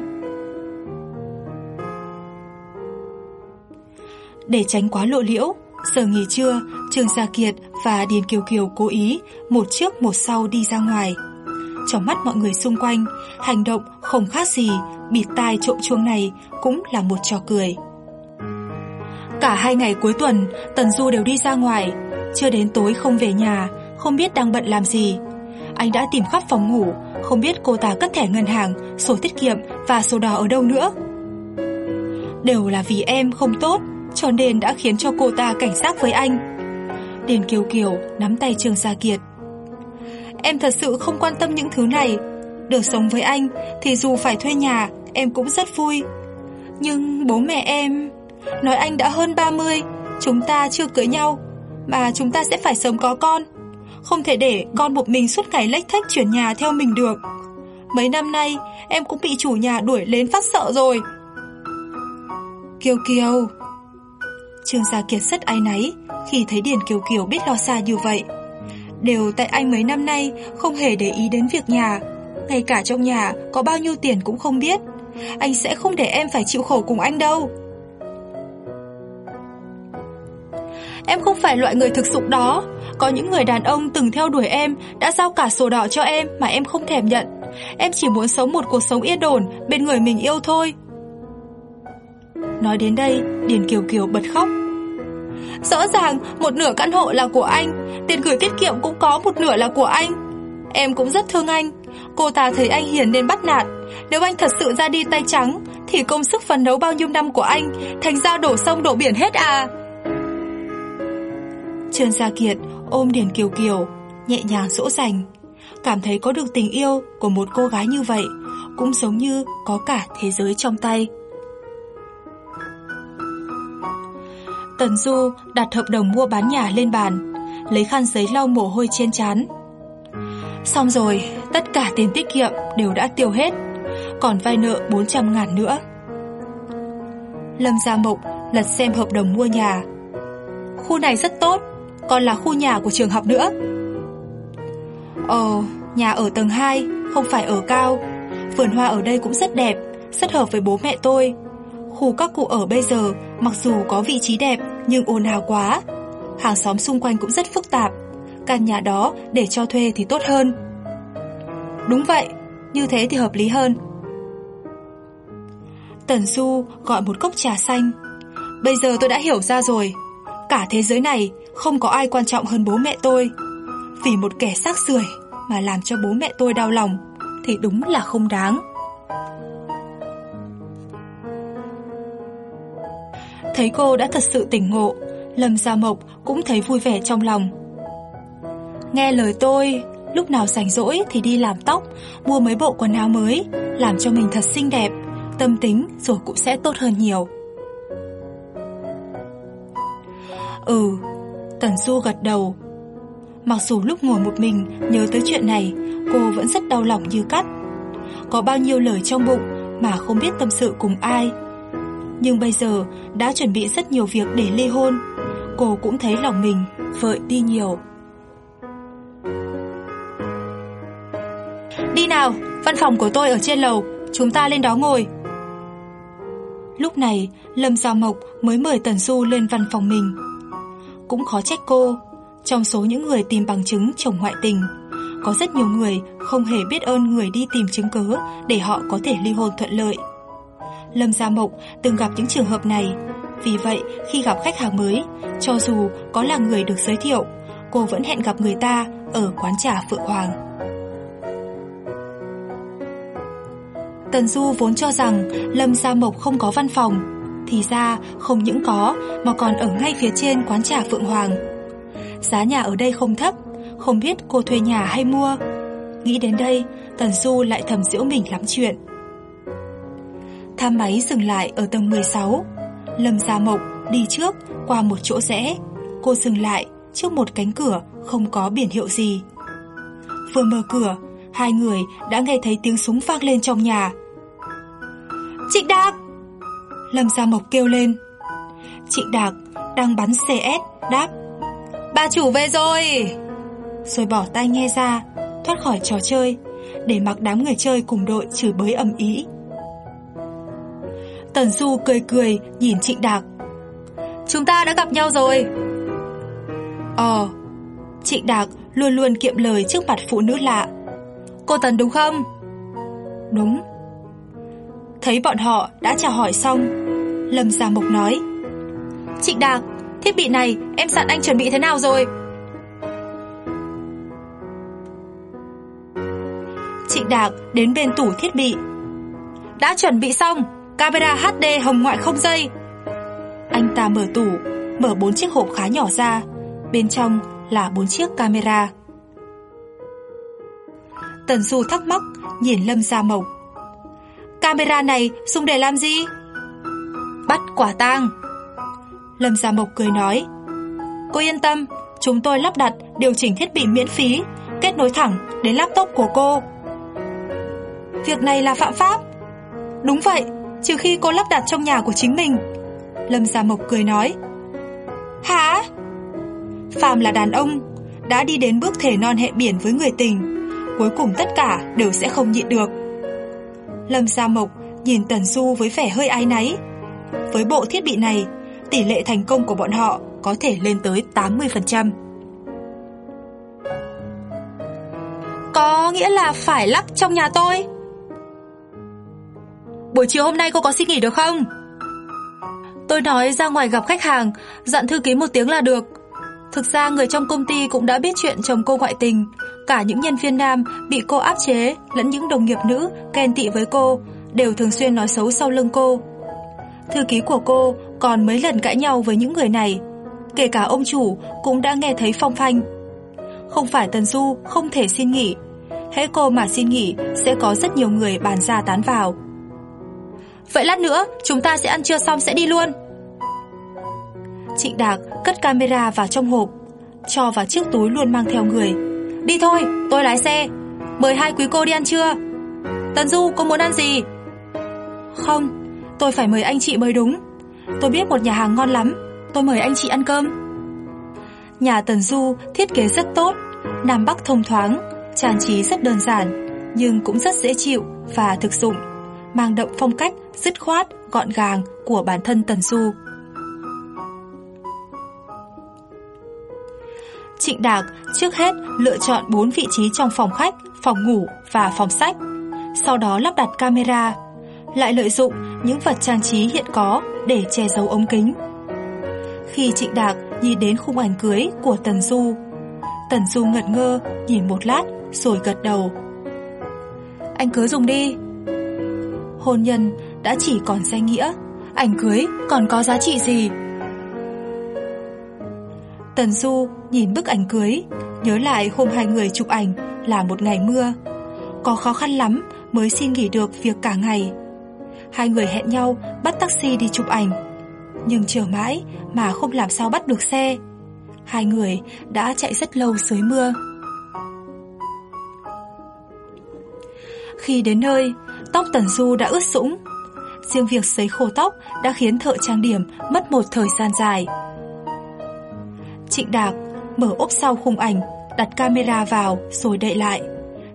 Để tránh quá lộ liễu, giờ nghỉ trưa, Trường Gia Kiệt và Điền Kiều Kiều cố ý một trước một sau đi ra ngoài. Trong mắt mọi người xung quanh, hành động không khác gì bịt tai trộm chuông này cũng là một trò cười. Cả hai ngày cuối tuần, Tần Du đều đi ra ngoài, chưa đến tối không về nhà, không biết đang bận làm gì. Anh đã tìm khắp phòng ngủ, không biết cô ta cất thẻ ngân hàng, sổ tiết kiệm và sổ đỏ ở đâu nữa. Đều là vì em không tốt, cho nên đã khiến cho cô ta cảnh giác với anh. Điền Kiều Kiều nắm tay Trương Gia Kiệt. Em thật sự không quan tâm những thứ này. Được sống với anh thì dù phải thuê nhà, em cũng rất vui. Nhưng bố mẹ em... Nói anh đã hơn 30, chúng ta chưa cưới nhau, mà chúng ta sẽ phải sớm có con. Không thể để con một mình suốt ngày lách thách chuyển nhà theo mình được. Mấy năm nay, em cũng bị chủ nhà đuổi lên phát sợ rồi. Kiều Kiều Trương Gia Kiệt rất ai náy khi thấy Điền Kiều Kiều biết lo xa như vậy. Đều tại anh mấy năm nay không hề để ý đến việc nhà. Ngay cả trong nhà có bao nhiêu tiền cũng không biết. Anh sẽ không để em phải chịu khổ cùng anh đâu. Em không phải loại người thực dụng đó. Có những người đàn ông từng theo đuổi em, đã giao cả sổ đỏ cho em mà em không thèm nhận. Em chỉ muốn sống một cuộc sống yên ổn bên người mình yêu thôi. Nói đến đây, Điền Kiều Kiều bật khóc. Rõ ràng một nửa căn hộ là của anh, tiền gửi tiết kiệm cũng có một nửa là của anh. Em cũng rất thương anh. Cô ta thấy anh hiền nên bắt nạt. Nếu anh thật sự ra đi tay trắng, thì công sức phấn đấu bao nhiêu năm của anh thành ra đổ sông đổ biển hết à. Trương Gia Kiệt ôm Điền Kiều Kiều, nhẹ nhàng dỗ dành. Cảm thấy có được tình yêu của một cô gái như vậy, cũng giống như có cả thế giới trong tay. Tần Du đặt hợp đồng mua bán nhà lên bàn, lấy khăn giấy lau mồ hôi trên trán. Xong rồi, tất cả tiền tiết kiệm đều đã tiêu hết, còn vay nợ 400 ngàn nữa. Lâm Gia Mộc lật xem hợp đồng mua nhà. Khu này rất tốt, còn là khu nhà của trường học nữa. Ồ, nhà ở tầng 2, không phải ở cao. Vườn hoa ở đây cũng rất đẹp, rất hợp với bố mẹ tôi. Khu các cụ ở bây giờ mặc dù có vị trí đẹp nhưng ồn ào quá. Hàng xóm xung quanh cũng rất phức tạp. Căn nhà đó để cho thuê thì tốt hơn. Đúng vậy, như thế thì hợp lý hơn. Tần Du gọi một cốc trà xanh. Bây giờ tôi đã hiểu ra rồi. Cả thế giới này không có ai quan trọng hơn bố mẹ tôi. Vì một kẻ xác sưởi mà làm cho bố mẹ tôi đau lòng thì đúng là không đáng. Thấy cô đã thật sự tỉnh ngộ, Lâm Gia Mộc cũng thấy vui vẻ trong lòng. Nghe lời tôi, lúc nào rảnh rỗi thì đi làm tóc, mua mấy bộ quần áo mới, làm cho mình thật xinh đẹp, tâm tính rồi cũng sẽ tốt hơn nhiều. Ừ, Tần Du gật đầu. Mặc dù lúc ngồi một mình nhớ tới chuyện này, cô vẫn rất đau lòng như cắt. Có bao nhiêu lời trong bụng mà không biết tâm sự cùng ai. Nhưng bây giờ đã chuẩn bị rất nhiều việc để ly hôn, cô cũng thấy lòng mình vợi đi nhiều. Đi nào, văn phòng của tôi ở trên lầu, chúng ta lên đó ngồi. Lúc này, Lâm Gia Mộc mới mời Tần Du lên văn phòng mình. Cũng khó trách cô, trong số những người tìm bằng chứng chồng ngoại tình, có rất nhiều người không hề biết ơn người đi tìm chứng cứ để họ có thể ly hôn thuận lợi. Lâm Gia Mộc từng gặp những trường hợp này, vì vậy khi gặp khách hàng mới, cho dù có là người được giới thiệu, cô vẫn hẹn gặp người ta ở quán trà Phượng Hoàng. Tần Du vốn cho rằng Lâm Gia Mộc không có văn phòng, thì ra không những có mà còn ở ngay phía trên quán trà Phượng Hoàng. Giá nhà ở đây không thấp, không biết cô thuê nhà hay mua. Nghĩ đến đây, Tần Du lại thầm giễu mình lắm chuyện. Thang máy dừng lại ở tầng 16. Lâm Gia Mộc đi trước qua một chỗ rẽ. Cô dừng lại trước một cánh cửa không có biển hiệu gì. Vừa mở cửa, hai người đã nghe thấy tiếng súng vang lên trong nhà. Trịnh Đạc! Lâm Gia Mộc kêu lên. Trịnh Đạc đang bắn CS đáp Bà chủ về rồi! Rồi bỏ tay nghe ra, thoát khỏi trò chơi, để mặc đám người chơi cùng đội chửi bới ầm ý. Tần Du cười cười nhìn Trịnh Đạc. Chúng ta đã gặp nhau rồi. Ờ, Trịnh Đạc luôn luôn kiệm lời trước mặt phụ nữ lạ. Cô Tần đúng không? Đúng. Thấy bọn họ đã chào hỏi xong, Lâm Gia Mộc nói. Trịnh Đạc, thiết bị này em dặn anh chuẩn bị thế nào rồi? Trịnh Đạc đến bên tủ thiết bị. Đã chuẩn bị xong, camera HD hồng ngoại không dây. Anh ta mở tủ, mở bốn chiếc hộp khá nhỏ ra, bên trong là bốn chiếc camera. Tần Du thắc mắc nhìn Lâm Gia Mộc. Camera này dùng để làm gì? Bắt quả tang. Lâm Gia Mộc cười nói. Cô yên tâm, chúng tôi lắp đặt điều chỉnh thiết bị miễn phí, kết nối thẳng đến laptop của cô. Việc này là phạm pháp. Đúng vậy, trừ khi cô lắp đặt trong nhà của chính mình. Lâm Gia Mộc cười nói. Hả? Phạm là đàn ông, đã đi đến bước thể non hệ biển với người tình, cuối cùng tất cả đều sẽ không nhịn được. Lâm Gia Mộc nhìn Tần Du với vẻ hơi ái náy. Với bộ thiết bị này, tỷ lệ thành công của bọn họ có thể lên tới 80%. Có nghĩa là phải lắp trong nhà tôi? Buổi chiều hôm nay cô có xin nghỉ được không? Tôi nói ra ngoài gặp khách hàng, dặn thư ký một tiếng là được. Thực ra người trong công ty cũng đã biết chuyện chồng cô ngoại tình, cả những nhân viên nam bị cô áp chế, lẫn những đồng nghiệp nữ ghen tị với cô, đều thường xuyên nói xấu sau lưng cô. Thư ký của cô còn mấy lần cãi nhau với những người này, kể cả ông chủ cũng đã nghe thấy phong phanh. Không phải Tần Du không thể xin nghỉ, hễ cô mà xin nghỉ sẽ có rất nhiều người bàn ra tán vào. Vậy lát nữa, chúng ta sẽ ăn trưa xong sẽ đi luôn. Trịnh Đạc cất camera vào trong hộp, Cho vào chiếc túi luôn mang theo người. Đi thôi, tôi lái xe. Mời hai quý cô đi ăn trưa. Tần Du, cô muốn ăn gì? Không, tôi phải mời anh chị mới đúng. Tôi biết một nhà hàng ngon lắm, Tôi mời anh chị ăn cơm. Nhà Tần Du thiết kế rất tốt, Nam Bắc thông thoáng, Trang trí rất đơn giản, Nhưng cũng rất dễ chịu và thực dụng mang đậm phong cách dứt khoát, gọn gàng của bản thân Tần Du. Trịnh Đạc trước hết lựa chọn 4 vị trí trong phòng khách, phòng ngủ và phòng sách, sau đó lắp đặt camera, lại lợi dụng những vật trang trí hiện có để che giấu ống kính. Khi Trịnh Đạc nhìn đến khung ảnh cưới của Tần Du, Tần Du ngẩn ngơ nhìn một lát rồi gật đầu. Anh cứ dùng đi, hôn nhân đã chỉ còn danh nghĩa, ảnh cưới còn có giá trị gì? Tần Du nhìn bức ảnh cưới, nhớ lại hôm hai người chụp ảnh là một ngày mưa. Có khó khăn lắm mới xin nghỉ được việc cả ngày. Hai người hẹn nhau bắt taxi đi chụp ảnh. Nhưng chờ mãi mà không làm sao bắt được xe. Hai người đã chạy rất lâu dưới mưa. Khi đến nơi, Tóc Tần Du đã ướt sũng. Riêng việc sấy khô tóc đã khiến thợ trang điểm mất một thời gian dài. Trịnh Đạc mở ốp sau khung ảnh Đặt camera vào rồi đậy lại.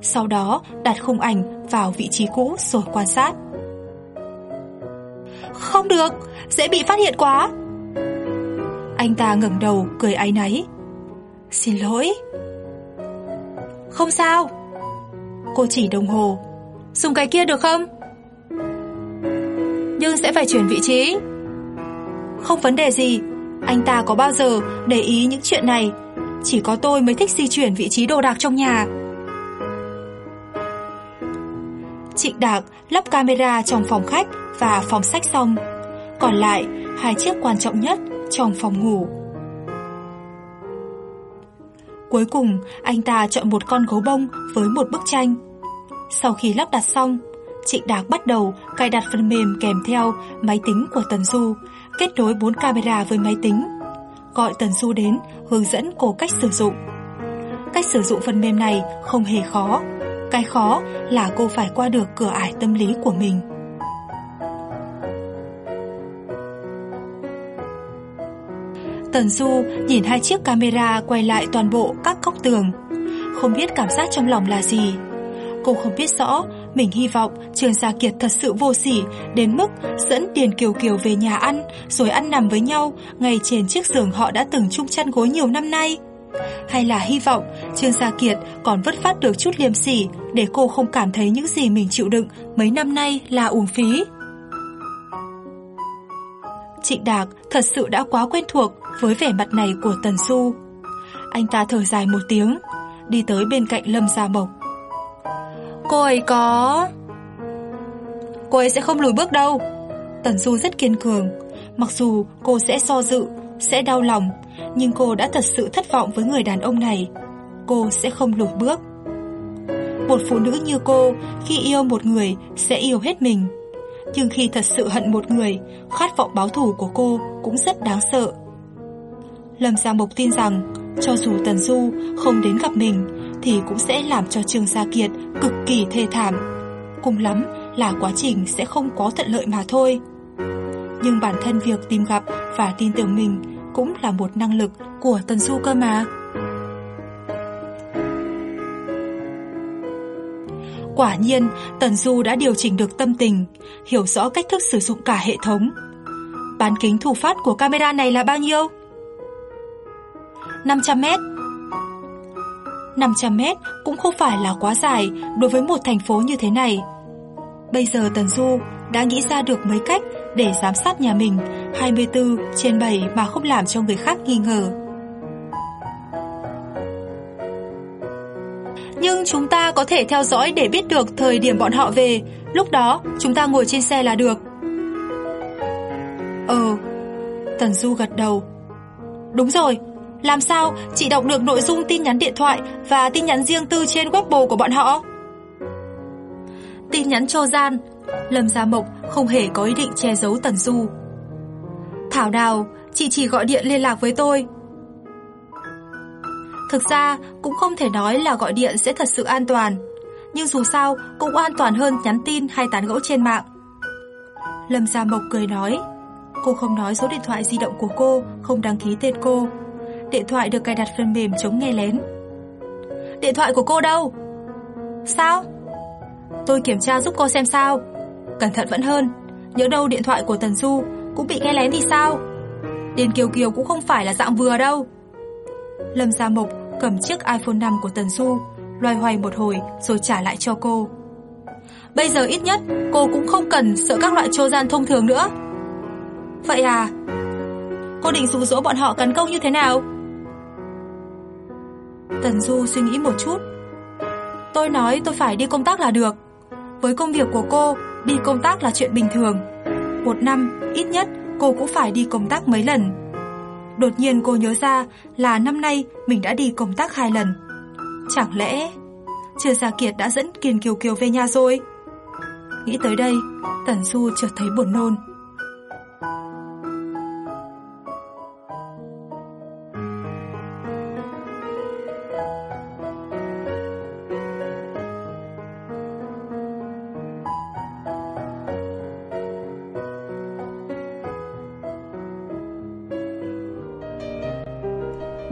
Sau đó đặt khung ảnh vào vị trí cũ rồi quan sát. Không được, dễ bị phát hiện quá. Anh ta ngẩng đầu cười áy náy. Xin lỗi. Không sao. Cô chỉ đồng hồ Dùng cái kia được không? Nhưng sẽ phải chuyển vị trí. Không vấn đề gì. Anh ta có bao giờ để ý những chuyện này. Chỉ có tôi mới thích di chuyển vị trí đồ đạc trong nhà. Trịnh Đạc lắp camera trong phòng khách và phòng sách xong. Còn lại, hai chiếc quan trọng nhất trong phòng ngủ. Cuối cùng, anh ta chọn một con gấu bông với một bức tranh sau khi lắp đặt xong, Trịnh Đạc bắt đầu cài đặt phần mềm kèm theo máy tính của Tần Du, kết nối 4 camera với máy tính. Gọi Tần Du đến, hướng dẫn cô cách sử dụng. Cách sử dụng phần mềm này không hề khó. Cái khó là cô phải qua được cửa ải tâm lý của mình. Tần Du nhìn hai chiếc camera quay lại toàn bộ các góc tường. Không biết cảm giác trong lòng là gì. Cô không biết rõ mình hy vọng Trường Gia Kiệt thật sự vô sỉ đến mức dẫn Tiền Kiều Kiều về nhà ăn rồi ăn nằm với nhau ngay trên chiếc giường họ đã từng chung chăn gối nhiều năm nay. Hay là hy vọng Trương Gia Kiệt còn vất phát được chút liềm sỉ để cô không cảm thấy những gì mình chịu đựng mấy năm nay là uổng phí. Trịnh Đạc thật sự đã quá quen thuộc với vẻ mặt này của Tần Xu. Anh ta thở dài một tiếng, đi tới bên cạnh Lâm Gia Mộc. Cô ấy có... Cô ấy sẽ không lùi bước đâu. Tần Du rất kiên cường. Mặc dù cô sẽ so dự, sẽ đau lòng, nhưng cô đã thật sự thất vọng với người đàn ông này. Cô sẽ không lùi bước. Một phụ nữ như cô, khi yêu một người, sẽ yêu hết mình. Nhưng khi thật sự hận một người, khát vọng báo thù của cô cũng rất đáng sợ. Lâm Gia Mộc tin rằng, cho dù Tần Du không đến gặp mình, thì cũng sẽ làm cho Trương Gia Kiệt cực kỳ thê thảm. Cùng lắm là quá trình sẽ không có thuận lợi mà thôi. Nhưng bản thân việc tìm gặp và tin tưởng mình cũng là một năng lực của Tần Du cơ mà. Quả nhiên, Tần Du đã điều chỉnh được tâm tình, hiểu rõ cách thức sử dụng cả hệ thống. Bán kính thu phát của camera này là bao nhiêu? 500 mét 500 mét cũng không phải là quá dài đối với một thành phố như thế này. Bây giờ Tần Du đã nghĩ ra được mấy cách để giám sát nhà mình 24 trên 7 mà không làm cho người khác nghi ngờ. Nhưng chúng ta có thể theo dõi để biết được thời điểm bọn họ về, lúc đó chúng ta ngồi trên xe là được. Ờ, Tần Du gật đầu. Đúng rồi, làm sao chị đọc được nội dung tin nhắn điện thoại và tin nhắn riêng tư trên Weibo của bọn họ? Tin nhắn cho gian, Lâm Gia Mộc không hề có ý định che giấu Tần Du. Thảo Đào, chị chỉ gọi điện liên lạc với tôi. Thực ra, cũng không thể nói là gọi điện sẽ thật sự an toàn, nhưng dù sao cũng an toàn hơn nhắn tin hay tán gẫu trên mạng. Lâm Gia Mộc cười nói, cô không nói số điện thoại di động của cô, không đăng ký tên cô. Điện thoại được cài đặt phần mềm chống nghe lén. Điện thoại của cô đâu? Sao? Tôi kiểm tra giúp cô xem sao. Cẩn thận vẫn hơn, nhớ đâu điện thoại của Tần Du cũng bị nghe lén thì sao? Điền Kiều Kiều cũng không phải là dạng vừa đâu. Lâm Gia Mộc cầm chiếc iPhone 5 của Tần Du, loay hoay một hồi rồi trả lại cho cô. Bây giờ ít nhất cô cũng không cần sợ các loại trô gian thông thường nữa. Vậy à? Cô định dụ dỗ bọn họ cắn câu như thế nào? Tần Du suy nghĩ một chút. Tôi nói tôi phải đi công tác là được. Với công việc của cô, đi công tác là chuyện bình thường. Một năm, ít nhất cô cũng phải đi công tác mấy lần. Đột nhiên cô nhớ ra là năm nay mình đã đi công tác hai lần. Chẳng lẽ Trừ Gia Kiệt đã dẫn Kiền Kiều Kiều về nhà rồi? Nghĩ tới đây, Tần Du chợt thấy buồn nôn.